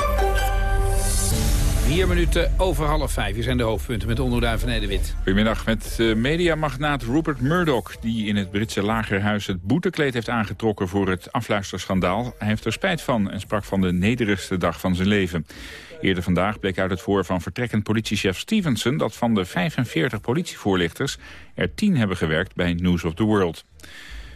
Vier minuten over half vijf. Hier zijn de hoofdpunten met onderduif van Nederwit. Goedemiddag met uh, mediamagnaat Rupert Murdoch... die in het Britse lagerhuis het boetekleed heeft aangetrokken... voor het afluisterschandaal. Hij heeft er spijt van en sprak van de nederigste dag van zijn leven. Eerder vandaag bleek uit het voor van vertrekkend politiechef Stevenson... dat van de 45 politievoorlichters er 10 hebben gewerkt bij News of the World.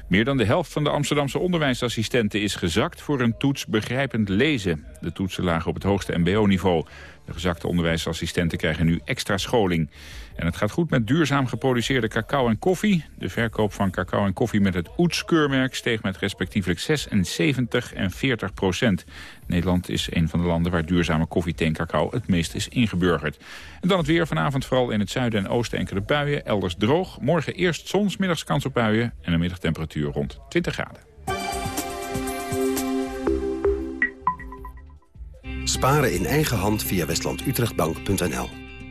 Meer dan de helft van de Amsterdamse onderwijsassistenten is gezakt voor een toets begrijpend lezen. De toetsen lagen op het hoogste mbo-niveau. De gezakte onderwijsassistenten krijgen nu extra scholing. En het gaat goed met duurzaam geproduceerde cacao en koffie. De verkoop van cacao en koffie met het Oets-keurmerk steeg met respectievelijk 76 en 40 procent. Nederland is een van de landen waar duurzame koffie, en cacao het meest is ingeburgerd. En dan het weer vanavond vooral in het zuiden en oosten enkele buien. Elders droog. Morgen eerst zons, middags kans op buien en een middagtemperatuur rond 20 graden. Sparen in eigen hand via westlandutrechtbank.nl.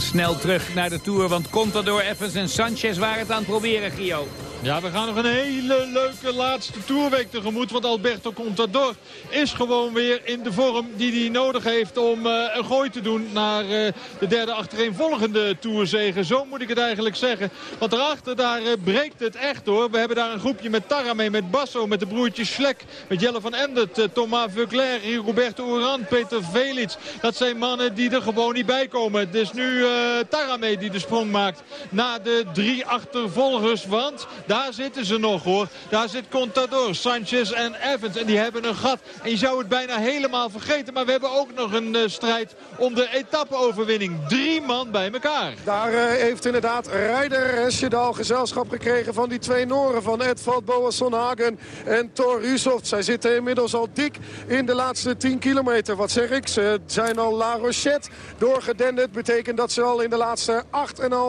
snel terug naar de Tour, want Contador, Evans en Sanchez waren het aan het proberen, Gio. Ja, we gaan nog een hele leuke laatste toerweek tegemoet. Want Alberto Contador is gewoon weer in de vorm die hij nodig heeft om uh, een gooi te doen naar uh, de derde achtereenvolgende toerzegen. Zo moet ik het eigenlijk zeggen. Want daarachter daar uh, breekt het echt hoor. We hebben daar een groepje met Tarame, met Basso, met de broertjes Schlek, met Jelle van Endert, Thomas Veuclair, Roberto Oran, Peter Velits. Dat zijn mannen die er gewoon niet bij komen. Het is nu Tarame die de sprong maakt na de drie achtervolgers. Want daar zitten ze nog hoor. Daar zit Contador, Sanchez en Evans. En die hebben een gat. En je zou het bijna helemaal vergeten. Maar we hebben ook nog een uh, strijd om de etappe-overwinning. Drie man bij elkaar. Daar uh, heeft inderdaad Rijder Hesjedal gezelschap gekregen van die twee Noren. Van Edvald Boasson Hagen en Thor Rusoft. Zij zitten inmiddels al dik in de laatste 10 kilometer. Wat zeg ik? Ze zijn al La Rochette doorgedenderd. Betekent dat ze al in de laatste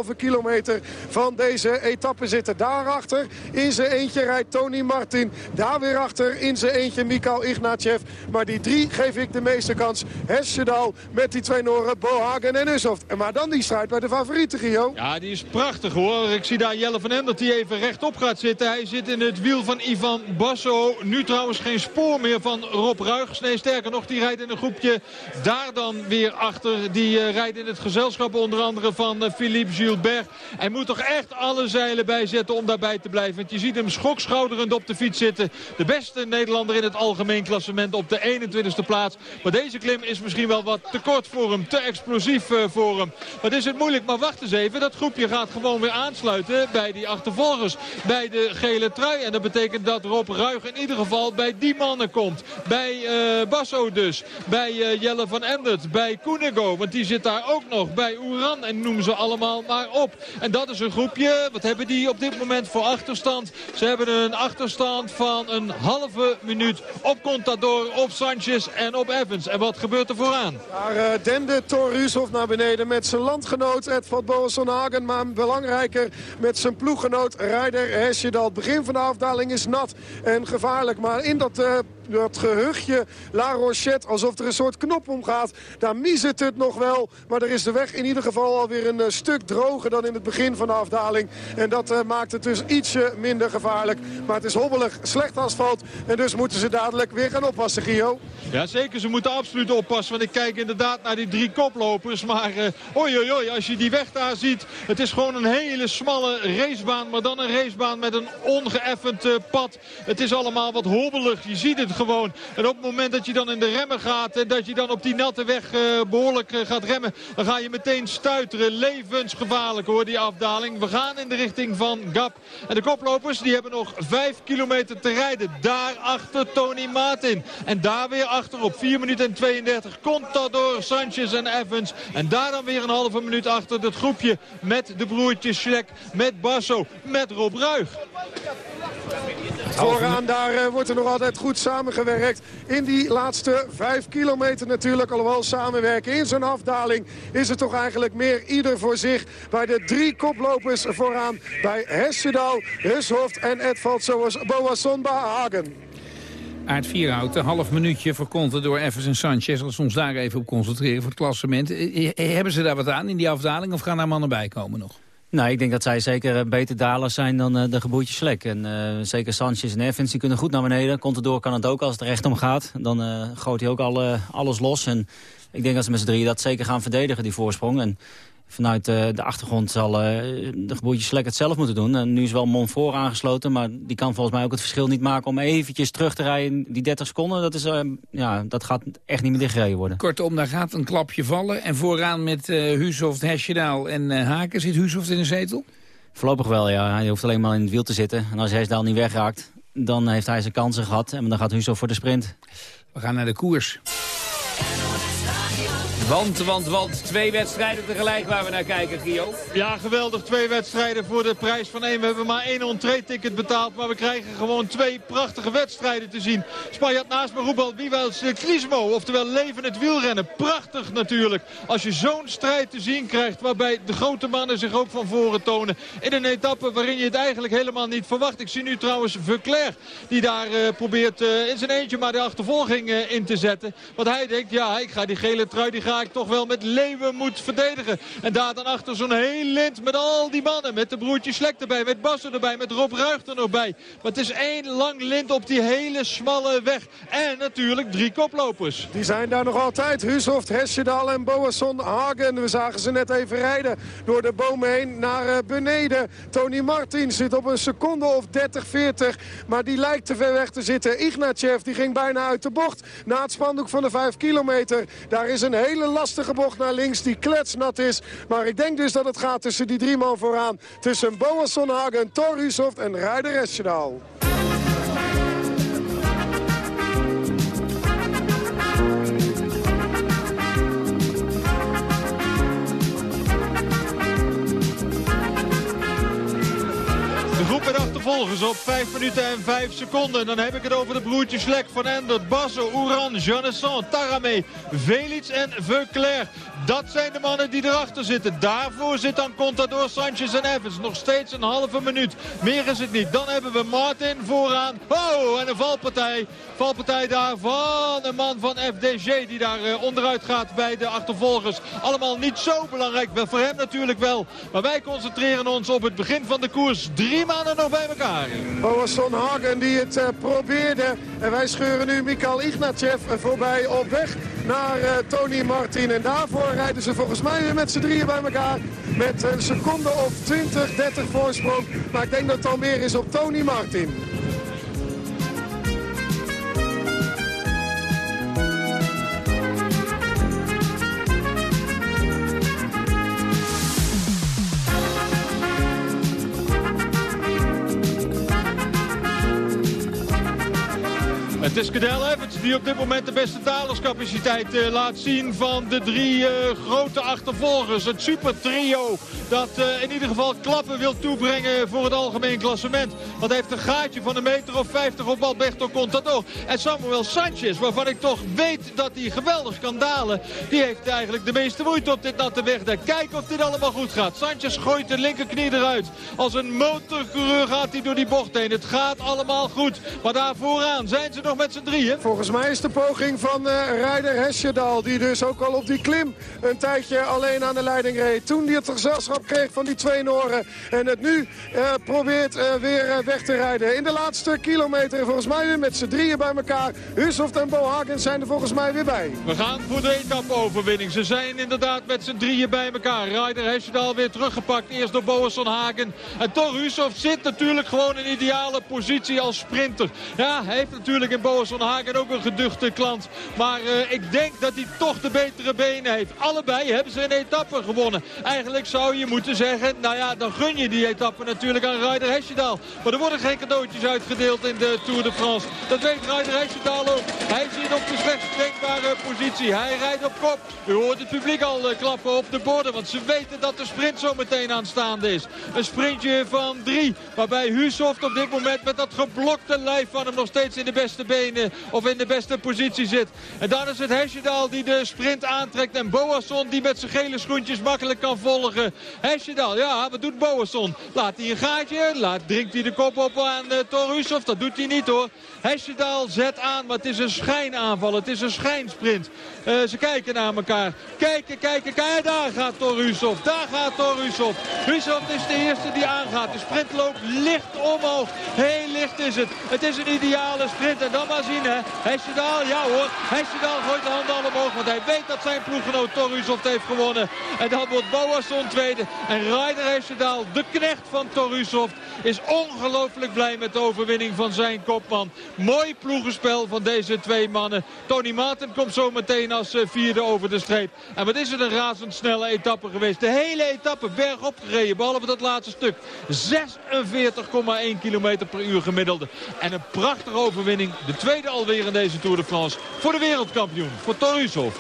8,5 kilometer van deze etappe zitten. Daarachter in zijn eentje rijdt Tony Martin. Daar weer achter in zijn eentje Mikhail Ignatjev. Maar die drie geef ik de meeste kans. Hesjedal met die twee Noren, Bohagen en Ushoft. Maar dan die strijd bij de favorieten, Gio. Ja, die is prachtig hoor. Ik zie daar Jelle van Endert die even rechtop gaat zitten. Hij zit in het wiel van Ivan Basso. Nu trouwens geen spoor meer van Rob Ruigs. Nee, sterker nog, die rijdt in een groepje daar dan weer achter. Die uh, rijdt in het gezelschap onder andere van uh, Philippe Gilbert. Hij moet toch echt alle zeilen bijzetten om daarbij te blijven. Want je ziet hem schokschouderend op de fiets zitten. De beste Nederlander in het algemeen klassement op de 21ste plaats. Maar deze klim is misschien wel wat te kort voor hem. Te explosief uh, voor hem. Wat is het moeilijk. Maar wacht eens even. Dat groepje gaat gewoon weer aansluiten bij die achtervolgers. Bij de gele trui. En dat betekent dat Rob Ruig in ieder geval bij die mannen komt. Bij uh, Basso dus. Bij uh, Jelle van Endert. Bij Koenego. Want die zit daar ook nog. Bij Oeran. En noemen ze allemaal maar op. En dat is een groepje. Wat hebben die op dit moment voor achterstand? Ze hebben een achterstand van een halve minuut op Contador, op Sanchez en op Evans. En wat gebeurt er vooraan? Daar uh, dende Thor Rushoff naar beneden met zijn landgenoot Edvald Boasson Hagen. Maar belangrijker met zijn ploeggenoot Ryder Hesjedal. Begin van de afdaling is nat en gevaarlijk. Maar in dat... Uh, dat gehuchtje La Rochette, alsof er een soort knop omgaat. Daar miezet het nog wel, maar er is de weg in ieder geval alweer een uh, stuk droger dan in het begin van de afdaling. En dat uh, maakt het dus ietsje minder gevaarlijk. Maar het is hobbelig, slecht asfalt en dus moeten ze dadelijk weer gaan oppassen, Gio. Ja, zeker. Ze moeten absoluut oppassen, want ik kijk inderdaad naar die drie koplopers. Maar uh, oi, oi, als je die weg daar ziet, het is gewoon een hele smalle racebaan. Maar dan een racebaan met een ongeëffend pad. Het is allemaal wat hobbelig. Je ziet het gewoon. En op het moment dat je dan in de remmen gaat en dat je dan op die natte weg uh, behoorlijk uh, gaat remmen, dan ga je meteen stuiteren. Levensgevaarlijk hoor, die afdaling. We gaan in de richting van Gap. En de koplopers die hebben nog 5 kilometer te rijden. Daarachter Tony Martin. En daar weer achter op 4 minuten en 32 Contador, Sanchez en Evans. En daar dan weer een halve minuut achter het groepje met de broertjes Schlek, met Basso, met Rob Ruig. Vooraan daar uh, wordt er nog altijd goed samengewerkt. In die laatste vijf kilometer natuurlijk. Alhoewel samenwerken in zo'n afdaling is het toch eigenlijk meer ieder voor zich. Bij de drie koplopers vooraan. Bij Hesjedal, Hushoft en Edvald zoals Boasson Hagen. Aard Vierhout, een half minuutje verkonten door Evans en Sanchez. Als we ons daar even op concentreren voor het klassement. Eh, eh, hebben ze daar wat aan in die afdaling of gaan daar mannen bij komen nog? Nou, ik denk dat zij zeker eh, beter dalers zijn dan uh, de geboertjes Slek. En uh, zeker Sanchez en Evans, die kunnen goed naar beneden. Contador kan het ook als het recht om gaat. Dan uh, gooit hij ook alle, alles los. En ik denk dat ze met z'n drieën dat zeker gaan verdedigen, die voorsprong. En vanuit uh, de achtergrond zal uh, de geboertje Slek het zelf moeten doen. En nu is wel Monfort aangesloten, maar die kan volgens mij ook het verschil niet maken... om eventjes terug te rijden. Die 30 seconden, dat, is, uh, ja, dat gaat echt niet meer dichtgereden worden. Kortom, daar gaat een klapje vallen. En vooraan met uh, Husoft, Hesjedaal en Haken zit Husoft in een zetel? Voorlopig wel, ja. Hij hoeft alleen maar in het wiel te zitten. En als Hesjedaal niet wegraakt, dan heeft hij zijn kansen gehad. En dan gaat Husoft voor de sprint. We gaan naar de koers. Want, want, want, twee wedstrijden tegelijk waar we naar kijken, Gio. Ja, geweldig. Twee wedstrijden voor de prijs van één. We hebben maar één entree-ticket betaald, maar we krijgen gewoon twee prachtige wedstrijden te zien. Spanjaard naast me, Roebal Wiewels Klismo, oftewel leven het wielrennen. Prachtig natuurlijk. Als je zo'n strijd te zien krijgt, waarbij de grote mannen zich ook van voren tonen. In een etappe waarin je het eigenlijk helemaal niet verwacht. Ik zie nu trouwens Verclair, die daar uh, probeert uh, in zijn eentje maar de achtervolging in te zetten. Want hij denkt, ja, ik ga die gele trui, die ga toch wel met Leeuwen moet verdedigen. En daar dan achter zo'n heel lint met al die mannen. Met de broertjes Slek erbij, met Bassen erbij, met Rob Ruig er nog bij. Maar het is één lang lint op die hele smalle weg. En natuurlijk drie koplopers. Die zijn daar nog altijd. Hushoft, Hesjedal en Boasson Hagen. We zagen ze net even rijden door de bomen heen naar uh, beneden. Tony Martin zit op een seconde of 30, 40. Maar die lijkt te ver weg te zitten. Ignatjev die ging bijna uit de bocht. Na het spandoek van de 5 kilometer. Daar is een hele lastige bocht naar links die kletsnat is. Maar ik denk dus dat het gaat tussen die drie man vooraan. Tussen Boasson Hagen, Thor Hushoft en Rijder Esjedaal. Achtervolgers op 5 minuten en 5 seconden. Dan heb ik het over de broertjes Lek, Van Endert, Basso, Oeran, Janesson, Taramé, Velits en Veuclair. Dat zijn de mannen die erachter zitten. Daarvoor zit dan Contador, Sanchez en Evans. Nog steeds een halve minuut. Meer is het niet. Dan hebben we Martin vooraan. Oh, en een valpartij. Valpartij daar van een man van FDG die daar uh, onderuit gaat bij de achtervolgers. Allemaal niet zo belangrijk. Voor hem natuurlijk wel. Maar wij concentreren ons op het begin van de koers. Drie maanden nog bij elkaar. Boasson Hagen die het uh, probeerde. En wij scheuren nu Mikhail Ignatjev voorbij op weg naar uh, Tony Martin. En daarvoor rijden ze volgens mij weer met z'n drieën bij elkaar. Met een seconde of 20, 30 voorsprong. Maar ik denk dat het al meer is op Tony Martin. Cadel Evans die op dit moment de beste dalerscapaciteit uh, laat zien van de drie uh, grote achtervolgers. Het super trio dat uh, in ieder geval klappen wil toebrengen voor het algemeen klassement. Want heeft een gaatje van een meter of 50 op Alberto Contador. En Samuel Sanchez, waarvan ik toch weet dat hij geweldig kan dalen. Die heeft eigenlijk de meeste moeite op dit natte wegdek. Kijken of dit allemaal goed gaat. Sanchez gooit de linkerknie eruit. Als een motorcoureur gaat hij door die bocht heen. Het gaat allemaal goed. Maar daar vooraan zijn ze nog met z'n drieën. Volgens mij is de poging van uh, Rijder Hesjedal. Die dus ook al op die klim een tijdje alleen aan de leiding reed. Toen hij het gezelschap kreeg van die twee Noren. En het nu uh, probeert uh, weer weg te rijden. In de laatste kilometer volgens mij weer met z'n drieën bij elkaar. Hushoft en Bohagen zijn er volgens mij weer bij. We gaan voor de etappe-overwinning. Ze zijn inderdaad met z'n drieën bij elkaar. Rijder Hesjedal weer teruggepakt. Eerst door Boasson Hagen. En toch Hushoft zit natuurlijk gewoon in ideale positie als sprinter. Ja, hij heeft natuurlijk in Boasson Boasson Hagen ook een geduchte klant. Maar uh, ik denk dat hij toch de betere benen heeft. Allebei hebben ze een etappe gewonnen. Eigenlijk zou je moeten zeggen, nou ja, dan gun je die etappe natuurlijk aan Ryder Hesjedal. Maar er worden geen cadeautjes uitgedeeld in de Tour de France. Dat weet Ryder Hesjedal ook. Hij zit op de slechtst denkbare positie. Hij rijdt op kop. U hoort het publiek al uh, klappen op de borden. Want ze weten dat de sprint zo meteen aanstaande is. Een sprintje van drie. Waarbij Husoft op dit moment met dat geblokte lijf van hem nog steeds in de beste benen. Of in de beste positie zit. En dan is het Hesjedal die de sprint aantrekt. En Boasson die met zijn gele schoentjes makkelijk kan volgen. Hesjedal, ja, wat doet Boasson? Laat hij een gaatje, laat, drinkt hij de kop op aan uh, Thor Hushoff. Dat doet hij niet hoor. Hesjedal zet aan, maar het is een schijnaanval. Het is een schijnsprint. Uh, ze kijken naar elkaar. Kijken, kijken, kijken. Daar gaat Thor Hushoff. Daar gaat Thor Hushoff. Hushoff is de eerste die aangaat. De sprint loopt licht omhoog. Heel licht is het. Het is een ideale sprint. En dan maar zien hè. Hesjedal, ja hoor. Hesjedal gooit de handen al omhoog. Want hij weet dat zijn ploeggenoot Thor Hushoff heeft gewonnen. En dan wordt Boasson tweede. En Ryder Hesjedal, de knecht van Thor Hushoff, is ongelooflijk blij met de overwinning van zijn kopman. Mooi ploegenspel van deze twee mannen. Tony Martin komt zo meteen als eh, vierde over de streep. En wat is het een razendsnelle etappe geweest. De hele etappe bergop gereden, behalve dat laatste stuk. 46,1 km per uur gemiddelde. En een prachtige overwinning. De tweede alweer in deze Tour de France. Voor de wereldkampioen, voor Torushoft.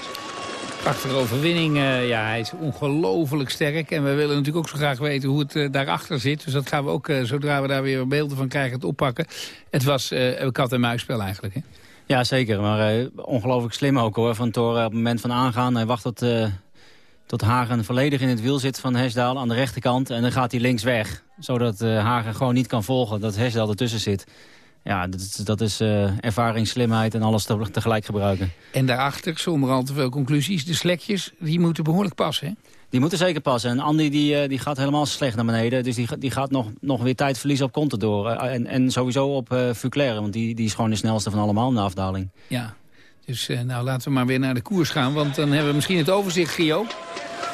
Prachtige overwinning. Uh, ja, hij is ongelooflijk sterk. En we willen natuurlijk ook zo graag weten hoe het uh, daarachter zit. Dus dat gaan we ook, zodra we daar weer beelden van krijgen, het oppakken. Het was een kat-en-muisspel eigenlijk, hè? Ja, zeker. Maar ongelooflijk slim ook, hoor. Van Toren op het moment van aangaan. Hij wacht tot, tot Hagen volledig in het wiel zit van Hesdaal aan de rechterkant. En dan gaat hij links weg. Zodat Hagen gewoon niet kan volgen dat Hesdaal ertussen zit. Ja, dat, dat is uh, ervaring, slimheid en alles tegelijk gebruiken. En daarachter, zonder al te veel conclusies, de slekjes, die moeten behoorlijk passen, hè? Die moeten zeker passen. En Andy die, uh, die gaat helemaal slecht naar beneden. Dus die, die gaat nog, nog weer tijd verliezen op Contador. Uh, en, en sowieso op uh, Fuclair, want die, die is gewoon de snelste van allemaal in de afdaling. Ja, dus nou laten we maar weer naar de koers gaan. Want dan hebben we misschien het overzicht, Gio.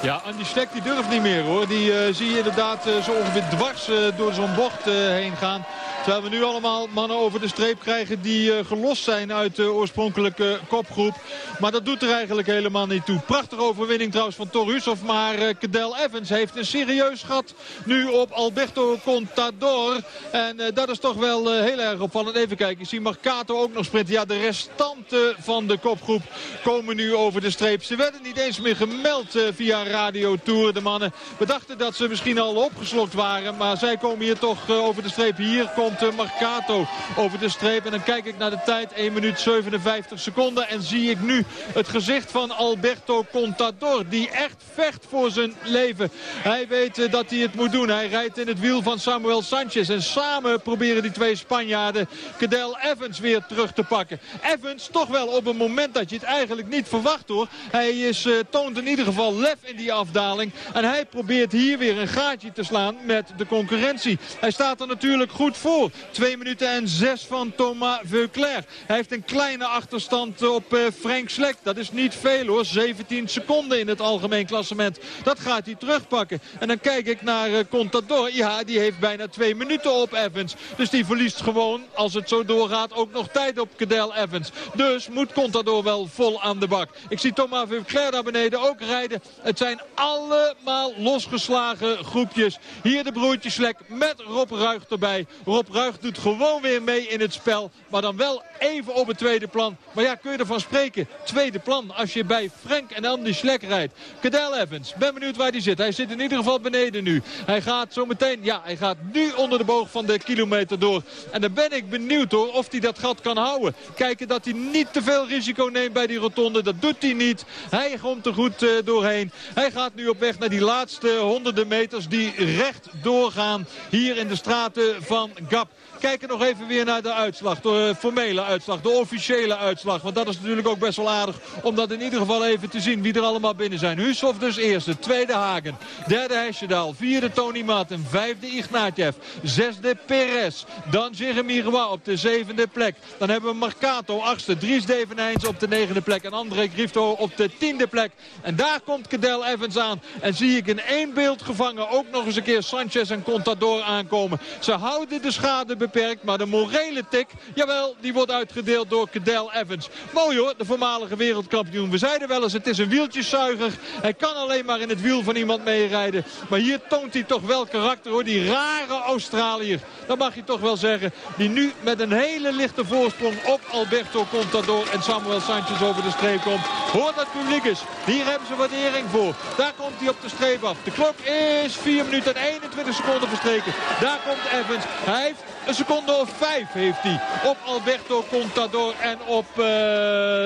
Ja, Andy Slek die durft niet meer hoor. Die zie je inderdaad zo ongeveer dwars door zo'n bocht heen gaan. Terwijl we nu allemaal mannen over de streep krijgen die uh, gelost zijn uit de oorspronkelijke kopgroep. Maar dat doet er eigenlijk helemaal niet toe. Prachtige overwinning trouwens van Torusov. Maar uh, Cadel Evans heeft een serieus gat nu op Alberto Contador. En uh, dat is toch wel heel erg opvallend. Even kijken, ik zie Marcato ook nog sprinten. Ja, de restanten van de kopgroep komen nu over de streep. Ze werden niet eens meer gemeld via Radio Tour, de mannen. We dachten dat ze misschien al opgeslokt waren. Maar zij komen hier toch over de streep. Hier komt komt Marcato over de streep. En dan kijk ik naar de tijd. 1 minuut 57 seconden. En zie ik nu het gezicht van Alberto Contador. Die echt vecht voor zijn leven. Hij weet eh, dat hij het moet doen. Hij rijdt in het wiel van Samuel Sanchez. En samen proberen die twee Spanjaarden Cadel Evans weer terug te pakken. Evans toch wel op een moment dat je het eigenlijk niet verwacht hoor. Hij is, uh, toont in ieder geval lef in die afdaling. En hij probeert hier weer een gaatje te slaan met de concurrentie. Hij staat er natuurlijk goed voor. 2 minuten en 6 van Thomas Veuclair. Hij heeft een kleine achterstand op uh, Frank Slek. Dat is niet veel hoor. 17 seconden in het algemeen klassement. Dat gaat hij terugpakken. En dan kijk ik naar uh, Contador. Ja, die heeft bijna 2 minuten op Evans. Dus die verliest gewoon, als het zo doorgaat, ook nog tijd op Cadel Evans. Dus moet Contador wel vol aan de bak. Ik zie Thomas Veuclair daar beneden ook rijden. Het zijn allemaal losgeslagen groepjes. Hier de broertjes Slek met Rob Ruig erbij. Rob Ruig doet gewoon weer mee in het spel. Maar dan wel even op het tweede plan. Maar ja, kun je ervan spreken? Tweede plan als je bij Frank en Andy Schlek rijdt. Cadel Evans, ben benieuwd waar hij zit. Hij zit in ieder geval beneden nu. Hij gaat zo meteen, ja, hij gaat nu onder de boog van de kilometer door. En dan ben ik benieuwd hoor of hij dat gat kan houden. Kijken dat hij niet te veel risico neemt bij die rotonde. Dat doet hij niet. Hij komt er goed uh, doorheen. Hij gaat nu op weg naar die laatste honderden meters die recht doorgaan. Hier in de straten van up. Kijken nog even weer naar de uitslag. De formele uitslag, de officiële uitslag. Want dat is natuurlijk ook best wel aardig om dat in ieder geval even te zien wie er allemaal binnen zijn. Hushoff dus eerste, tweede Hagen, derde Hesjedaal, vierde Tony Martin, vijfde Ignatjev, zesde Perez. Dan Jeremy Roy op de zevende plek. Dan hebben we Marcato, achtste, Dries Devenijns op de negende plek en André Grifto op de tiende plek. En daar komt Cadel Evans aan. En zie ik in één beeld gevangen ook nog eens een keer Sanchez en Contador aankomen. Ze houden de schade beperkt. Maar de morele tik, jawel, die wordt uitgedeeld door Cadel Evans. Mooi hoor, de voormalige wereldkampioen. We zeiden wel eens, het is een wieltjeszuiger. Hij kan alleen maar in het wiel van iemand meerijden. Maar hier toont hij toch wel karakter hoor. Die rare Australiër, dat mag je toch wel zeggen. Die nu met een hele lichte voorsprong op Alberto Contador en Samuel Sanchez over de streep komt. Hoort dat publiek is. Hier hebben ze waardering voor. Daar komt hij op de streep af. De klok is 4 minuten en 21 seconden verstreken. Daar komt Evans. Hij heeft een seconde of vijf heeft hij op Alberto Contador en op uh,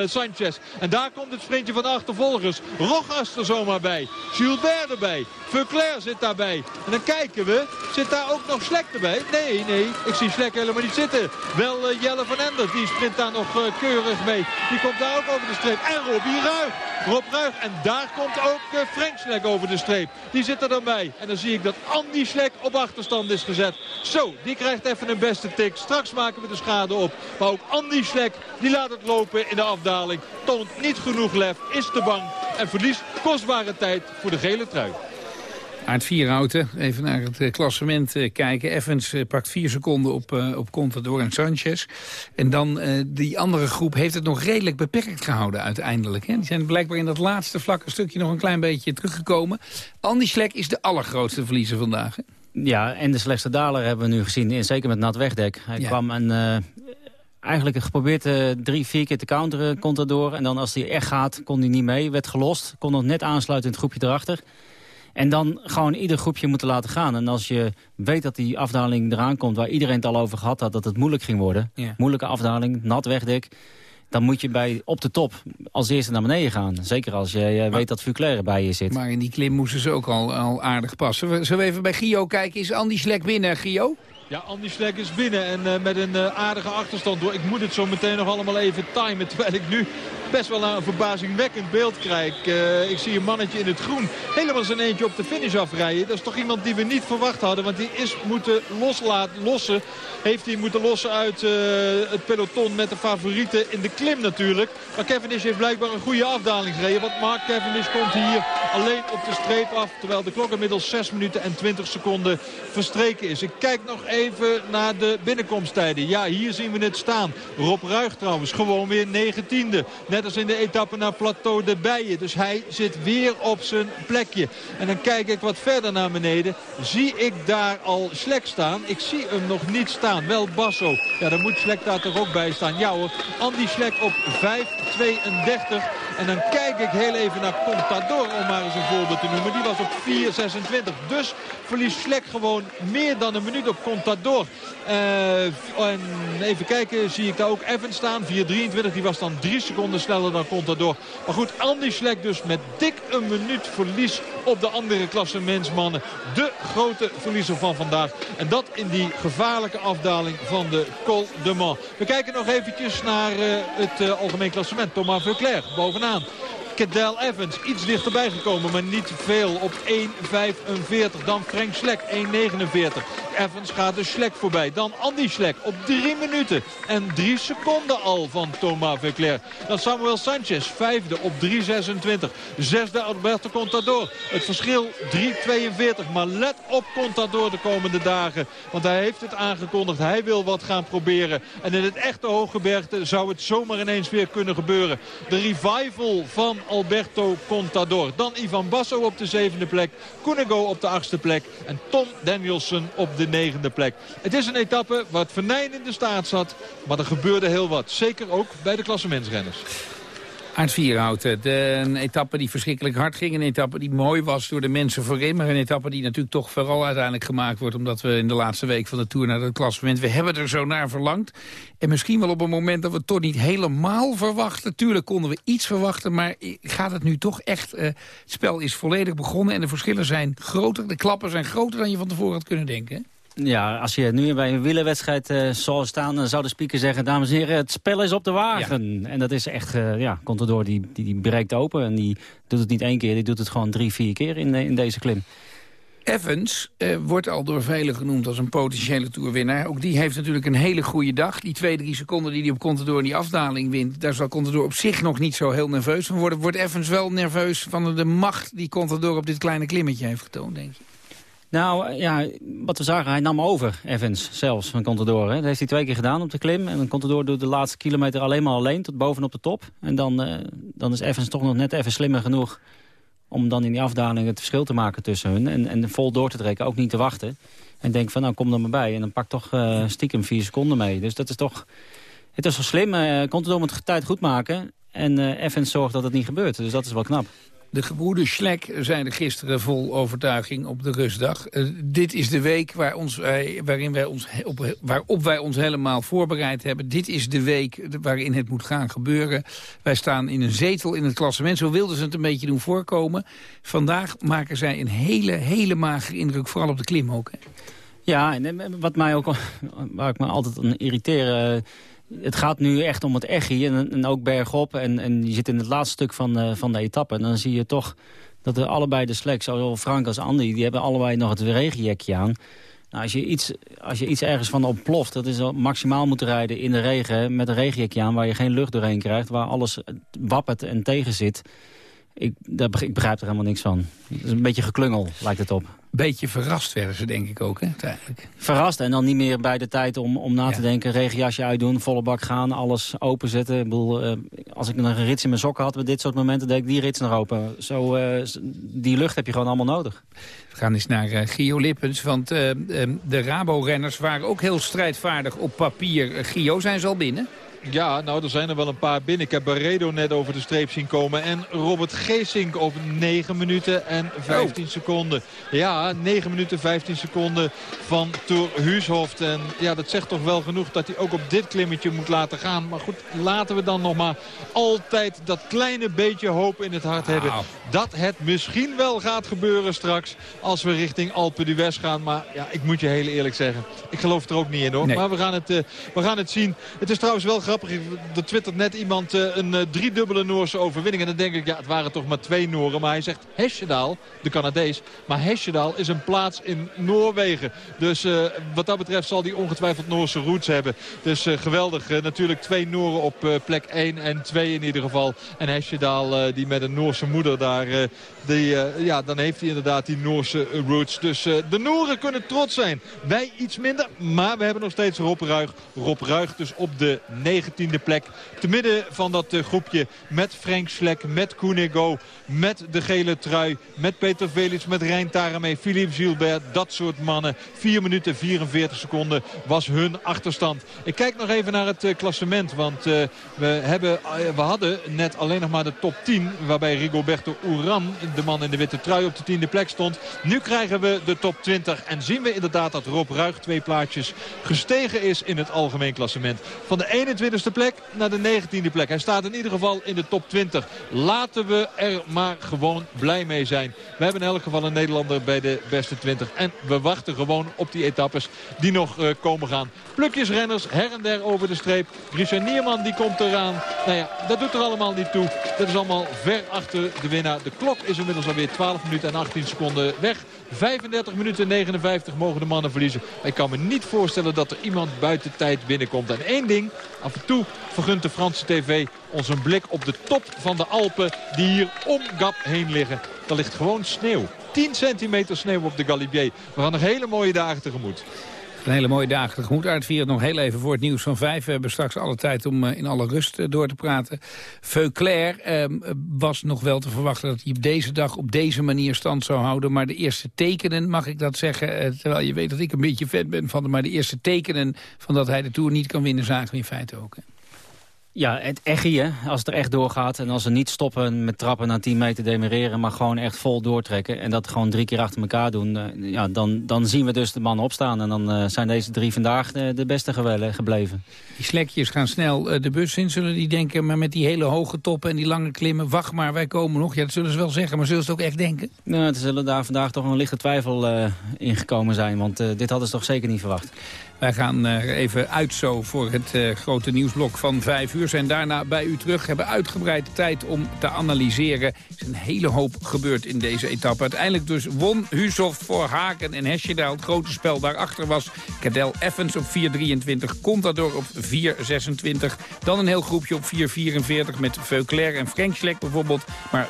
Sanchez. En daar komt het sprintje van de achtervolgers. Rogas er zomaar bij. Gilbert erbij. Verclair zit daarbij. En dan kijken we. Zit daar ook nog Slek erbij? Nee, nee. Ik zie Slek helemaal niet zitten. Wel uh, Jelle van Ender. Die sprint daar nog uh, keurig mee. Die komt daar ook over de streep. En Robbie Ruig. Rob Ruig. En daar komt ook Frank Slek over de streep. Die zit er dan bij. En dan zie ik dat Andy Slek op achterstand is gezet. Zo, die krijgt even een beste tik. Straks maken we de schade op. Maar ook Andy Slek, die laat het lopen in de afdaling. Toont niet genoeg lef, is te bang. En verliest kostbare tijd voor de gele trui. Aard Vierhouten, even naar het eh, klassement uh, kijken. Evans uh, pakt vier seconden op, op Contador en Sanchez. En dan die andere groep heeft het nog redelijk beperkt gehouden uiteindelijk. Die zijn blijkbaar in dat laatste vlakke stukje nog een klein beetje teruggekomen. Andy Schlek is de allergrootste verliezer vandaag. Ja, en de slechtste daler hebben we nu gezien. Zeker met Nat Wegdek. Hij ja. kwam en eigenlijk geprobeerd uh, drie, vier keer te counteren, Contador. En dan als hij echt gaat, kon hij niet mee. Werd gelost, kon nog net aansluiten in het groepje erachter. En dan gewoon ieder groepje moeten laten gaan. En als je weet dat die afdaling eraan komt... waar iedereen het al over gehad had, dat het moeilijk ging worden. Ja. Moeilijke afdaling, nat wegdek. Dan moet je bij, op de top als eerste naar beneden gaan. Zeker als je, je weet dat Vuclair bij je zit. Maar in die klim moesten ze ook al, al aardig passen. Zullen we even bij Gio kijken? Is Andy Slek binnen, Gio? Ja, Andy Slek is binnen en uh, met een uh, aardige achterstand door. Ik moet het zo meteen nog allemaal even timen. Terwijl ik nu best wel een verbazingwekkend beeld krijg. Uh, ik zie een mannetje in het groen helemaal zijn eentje op de finish afrijden. Dat is toch iemand die we niet verwacht hadden. Want die is moeten loslaten, lossen. Heeft hij moeten lossen uit het peloton met de favorieten in de klim natuurlijk. Maar Cavendish heeft blijkbaar een goede afdaling gereden. Want Mark Cavendish komt hier alleen op de streep af. Terwijl de klok inmiddels 6 minuten en 20 seconden verstreken is. Ik kijk nog even even naar de binnenkomsttijden. Ja, hier zien we het staan. Rob Ruig trouwens, gewoon weer 19e. Net als in de etappe naar Plateau de Bijen. Dus hij zit weer op zijn plekje. En dan kijk ik wat verder naar beneden. Zie ik daar al Slek staan? Ik zie hem nog niet staan. Wel Basso. Ja, dan moet Slek daar toch ook bij staan. Ja hoor, Andy Slek op 5.32. En dan kijk ik heel even naar Contador, om maar eens een voorbeeld te noemen. Die was op 4.26. Dus verliest Slek gewoon meer dan een minuut op Contador. Uh, en even kijken, zie ik daar ook Evans staan. 4.23, die was dan drie seconden sneller dan Contador. Maar goed, Andy Slek dus met dik een minuut verlies op de andere klasse mensmannen. De grote verliezer van vandaag. En dat in die gevaarlijke afdaling van de Col de Mans. We kijken nog eventjes naar uh, het uh, algemeen klassement. Thomas Verclair bovenaan. Cadel Evans iets dichterbij gekomen, maar niet veel. Op 1.45. Dan Frank Slek, 1.49. Evans gaat de Slek voorbij. Dan Andy Slek op 3 minuten en 3 seconden al van Thomas Verclair. Dan Samuel Sanchez, vijfde op 3.26. Zesde Alberto Contador. Het verschil 3.42. Maar let op Contador de komende dagen. Want hij heeft het aangekondigd. Hij wil wat gaan proberen. En in het echte hooggebergte zou het zomaar ineens weer kunnen gebeuren. De revival van Alberto Contador. Dan Ivan Basso op de zevende plek. Cunego op de achtste plek. En Tom Danielson op de negende plek. Het is een etappe wat Vernijn in de staat zat. Maar er gebeurde heel wat. Zeker ook bij de klassementsrenners. Aard Vierhouten, de, een etappe die verschrikkelijk hard ging. Een etappe die mooi was door de mensen voorin. Maar een etappe die natuurlijk toch vooral uiteindelijk gemaakt wordt... omdat we in de laatste week van de Tour naar het klassement... we hebben er zo naar verlangd. En misschien wel op een moment dat we het toch niet helemaal verwachten. Tuurlijk konden we iets verwachten, maar gaat het nu toch echt... Uh, het spel is volledig begonnen en de verschillen zijn groter. De klappen zijn groter dan je van tevoren had kunnen denken. Ja, als je nu bij een wielerwedstrijd uh, zou staan... dan zou de speaker zeggen, dames en heren, het spel is op de wagen. En dat is echt, uh, ja, Contador die, die, die breekt open. En die doet het niet één keer, die doet het gewoon drie, vier keer in, in deze klim. Evans uh, wordt al door velen genoemd als een potentiële toerwinnaar. Ook die heeft natuurlijk een hele goede dag. Die twee, drie seconden die hij op Contador in die afdaling wint... daar zal Contador op zich nog niet zo heel nerveus van worden. Wordt Evans wel nerveus van de macht die Contador op dit kleine klimmetje heeft getoond, denk je? Nou, ja, wat we zagen, hij nam over, Evans zelfs, van Contador. Hè. Dat heeft hij twee keer gedaan op de klim. En Contador doet de laatste kilometer alleen maar alleen, tot bovenop de top. En dan, uh, dan is Evans toch nog net even slimmer genoeg... om dan in die afdaling het verschil te maken tussen hun. En, en vol door te trekken, ook niet te wachten. En denk van, nou, kom er maar bij. En dan pak toch uh, stiekem vier seconden mee. Dus dat is toch... Het is wel slim. Uh, Contador moet tijd goed maken. En Evans zorgt dat het niet gebeurt. Dus dat is wel knap. De gebroeders Schlek zeiden gisteren vol overtuiging op de rustdag. Uh, dit is de week waarin wij ons, op, waarop wij ons helemaal voorbereid hebben. Dit is de week waarin het moet gaan gebeuren. Wij staan in een zetel in het klassement. Zo wilden ze het een beetje doen voorkomen. Vandaag maken zij een hele, hele magere indruk. Vooral op de klim ook. Ja, en wat mij ook, waar ik me altijd aan irriteer... Het gaat nu echt om het echi en, en ook bergop. En, en je zit in het laatste stuk van, uh, van de etappe. En dan zie je toch dat er allebei de sleks, zowel Frank als Andy... die hebben allebei nog het regenjekje aan. Nou, als, je iets, als je iets ergens van ontploft, dat is maximaal moeten rijden in de regen... met een regenjekje aan waar je geen lucht doorheen krijgt... waar alles wappert en tegen zit... Ik, ik begrijp er helemaal niks van. Het is een beetje geklungel, lijkt het op. Beetje verrast werden ze, denk ik ook, hè, uiteindelijk. Verrast en dan niet meer bij de tijd om, om na te denken... regenjasje uitdoen, volle bak gaan, alles openzetten. Ik bedoel, uh, als ik nog een rits in mijn sokken had bij dit soort momenten... deed ik die rits nog open. Zo, uh, die lucht heb je gewoon allemaal nodig. We gaan eens naar uh, Gio Lippens, want de Rabo-renners waren ook heel strijdvaardig op papier. Gio, zijn ze al binnen? Ja, nou, er zijn er wel een paar binnen. Ik heb Barredo net over de streep zien komen. En Robert Geesink op 9 minuten en 15 oh. seconden. Ja, 9 minuten 15 seconden van Tour Huushoft. En ja, dat zegt toch wel genoeg dat hij ook op dit klimmetje moet laten gaan. Maar goed, laten we dan nog maar altijd dat kleine beetje hoop in het hart wow. hebben. Dat het misschien wel gaat gebeuren straks als we richting Alpe d'Huez gaan. Maar ja, ik moet je heel eerlijk zeggen, ik geloof er ook niet in hoor. Nee. Maar we gaan, het, uh, we gaan het zien. Het is trouwens wel grappig. Er twittert net iemand uh, een uh, driedubbele Noorse overwinning. En dan denk ik, ja, het waren toch maar twee Nooren. Maar hij zegt Hesjedaal, de Canadees. Maar Hesjedaal is een plaats in Noorwegen. Dus uh, wat dat betreft zal hij ongetwijfeld Noorse roots hebben. Dus geweldig. natuurlijk twee Nooren op plek 1 en 2 in ieder geval. En Hesjedaal, die met een Noorse moeder daar... Die, ja, dan heeft hij inderdaad die Noorse roots. Dus de Nooren kunnen trots zijn. Wij iets minder, maar we hebben nog steeds Rob Ruig. Rob Ruig dus op de 19e plek. Te midden van dat uh, groepje met Frank Slek, met Koenego, met de gele trui, met Peter Velits, met Rijn Tarame, Philippe Gilbert. Dat soort mannen. 4 minuten 44 seconden was hun achterstand. Ik kijk nog even naar het klassement, want we, hebben, we hadden net alleen nog maar de top 10, waarbij Rigoberto Uran, de man in de witte trui, op de tiende plek stond. Nu krijgen we de top 20 en zien we inderdaad dat Rob Ruig twee plaatjes gestegen is in het algemeen klassement. Van de 21ste plek naar de 19e plek. Hij staat in ieder geval in de top 20. Laten we er maar gewoon blij mee zijn. We hebben in elk geval een Nederlander bij de beste 20. En we wachten gewoon op die etappes die nog uh, komen gaan. Plukjesrenners her en der over de streep. Richard Nierman die komt eraan. Nou ja, dat doet er allemaal niet toe. Dat is allemaal ver achter de winnaar. De klok is inmiddels alweer 12 minuten en 18 seconden weg. 35 minuten 59 mogen de mannen verliezen. Ik kan me niet voorstellen dat er iemand buiten tijd binnenkomt. En één ding, af en toe vergunt de Franse tv ons een blik op de top van de Alpen... die hier om Gap heen liggen. Er ligt gewoon sneeuw. 10 centimeter sneeuw op de Galibier. We gaan nog hele mooie dagen tegemoet. Een hele mooie dagen tegemoet. Uitvieren nog heel even voor het nieuws van vijf. We hebben straks alle tijd om uh, in alle rust uh, door te praten. Veuclair uh, was nog wel te verwachten dat hij op deze dag op deze manier stand zou houden. Maar de eerste tekenen, mag ik dat zeggen, eh, terwijl je weet dat ik een beetje fan ben van hem. Maar de eerste tekenen van dat hij de Tour niet kan winnen zagen we in feite ook. Ja, het echi, hè, als het er echt doorgaat. En als ze niet stoppen met trappen naar 10 meter demereren... maar gewoon echt vol doortrekken. En dat gewoon drie keer achter elkaar doen. Uh, ja, dan, dan zien we dus de mannen opstaan. En dan uh, zijn deze drie vandaag de, de beste gebleven. Die slekjes gaan snel uh, de bus in. Zullen die denken, maar met die hele hoge toppen en die lange klimmen... wacht maar, wij komen nog. Ja, dat zullen ze wel zeggen, maar zullen ze het ook echt denken? Nou, er zullen daar vandaag toch een lichte twijfel in gekomen zijn. Want dit hadden ze toch zeker niet verwacht. Wij gaan even uit zo voor het grote nieuwsblok van vijf uur. zijn daarna bij u terug. Hebben uitgebreid tijd om te analyseren. Er is een hele hoop gebeurd in deze etappe. Uiteindelijk dus won Husov voor Haken en Hesjedal. Het grote spel daarachter was Cadel Evans op 4.23. Contador op 4.26. Dan een heel groepje op 4.44 met Veuclair en Frank bijvoorbeeld. Maar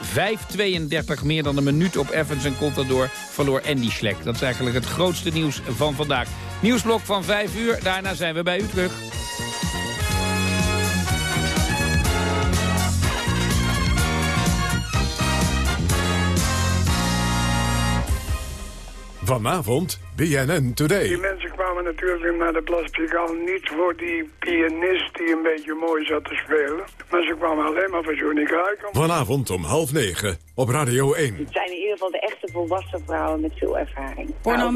5.32 meer dan een minuut op Evans en Contador verloor Andy Schleck. Dat is eigenlijk het grootste nieuws van vandaag. Nieuwsblok van 5 uur. Daarna zijn we bij u terug. Vanavond BNN Today. Natuurlijk naar de Pigalle niet voor die pianist die een beetje mooi zat te spelen. Maar ze kwamen alleen maar voor Johnny Kruijkamp. Vanavond om half negen op Radio 1. Het zijn in ieder geval de echte volwassen vrouwen met veel ervaring. Porno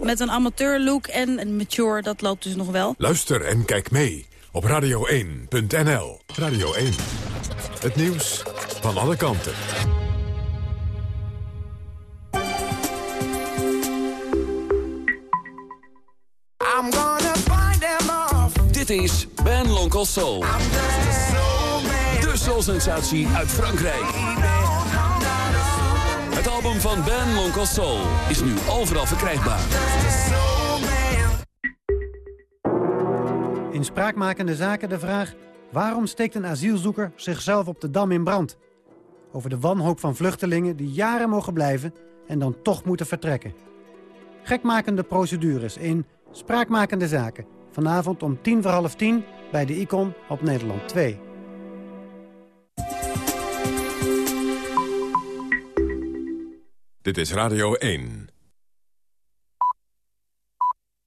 met een amateurlook en een mature, dat loopt dus nog wel. Luister en kijk mee op radio1.nl. Radio 1. Het nieuws van alle kanten. I'm gonna find them off. Dit is Ben Lonkel Soul. De soul-sensatie uit Frankrijk. Het album van Ben Lonkel Soul is nu overal verkrijgbaar. In spraakmakende zaken de vraag... waarom steekt een asielzoeker zichzelf op de Dam in brand? Over de wanhoop van vluchtelingen die jaren mogen blijven... en dan toch moeten vertrekken. Gekmakende procedures in Spraakmakende Zaken. Vanavond om tien voor half tien bij de Icon op Nederland 2. Dit is Radio 1.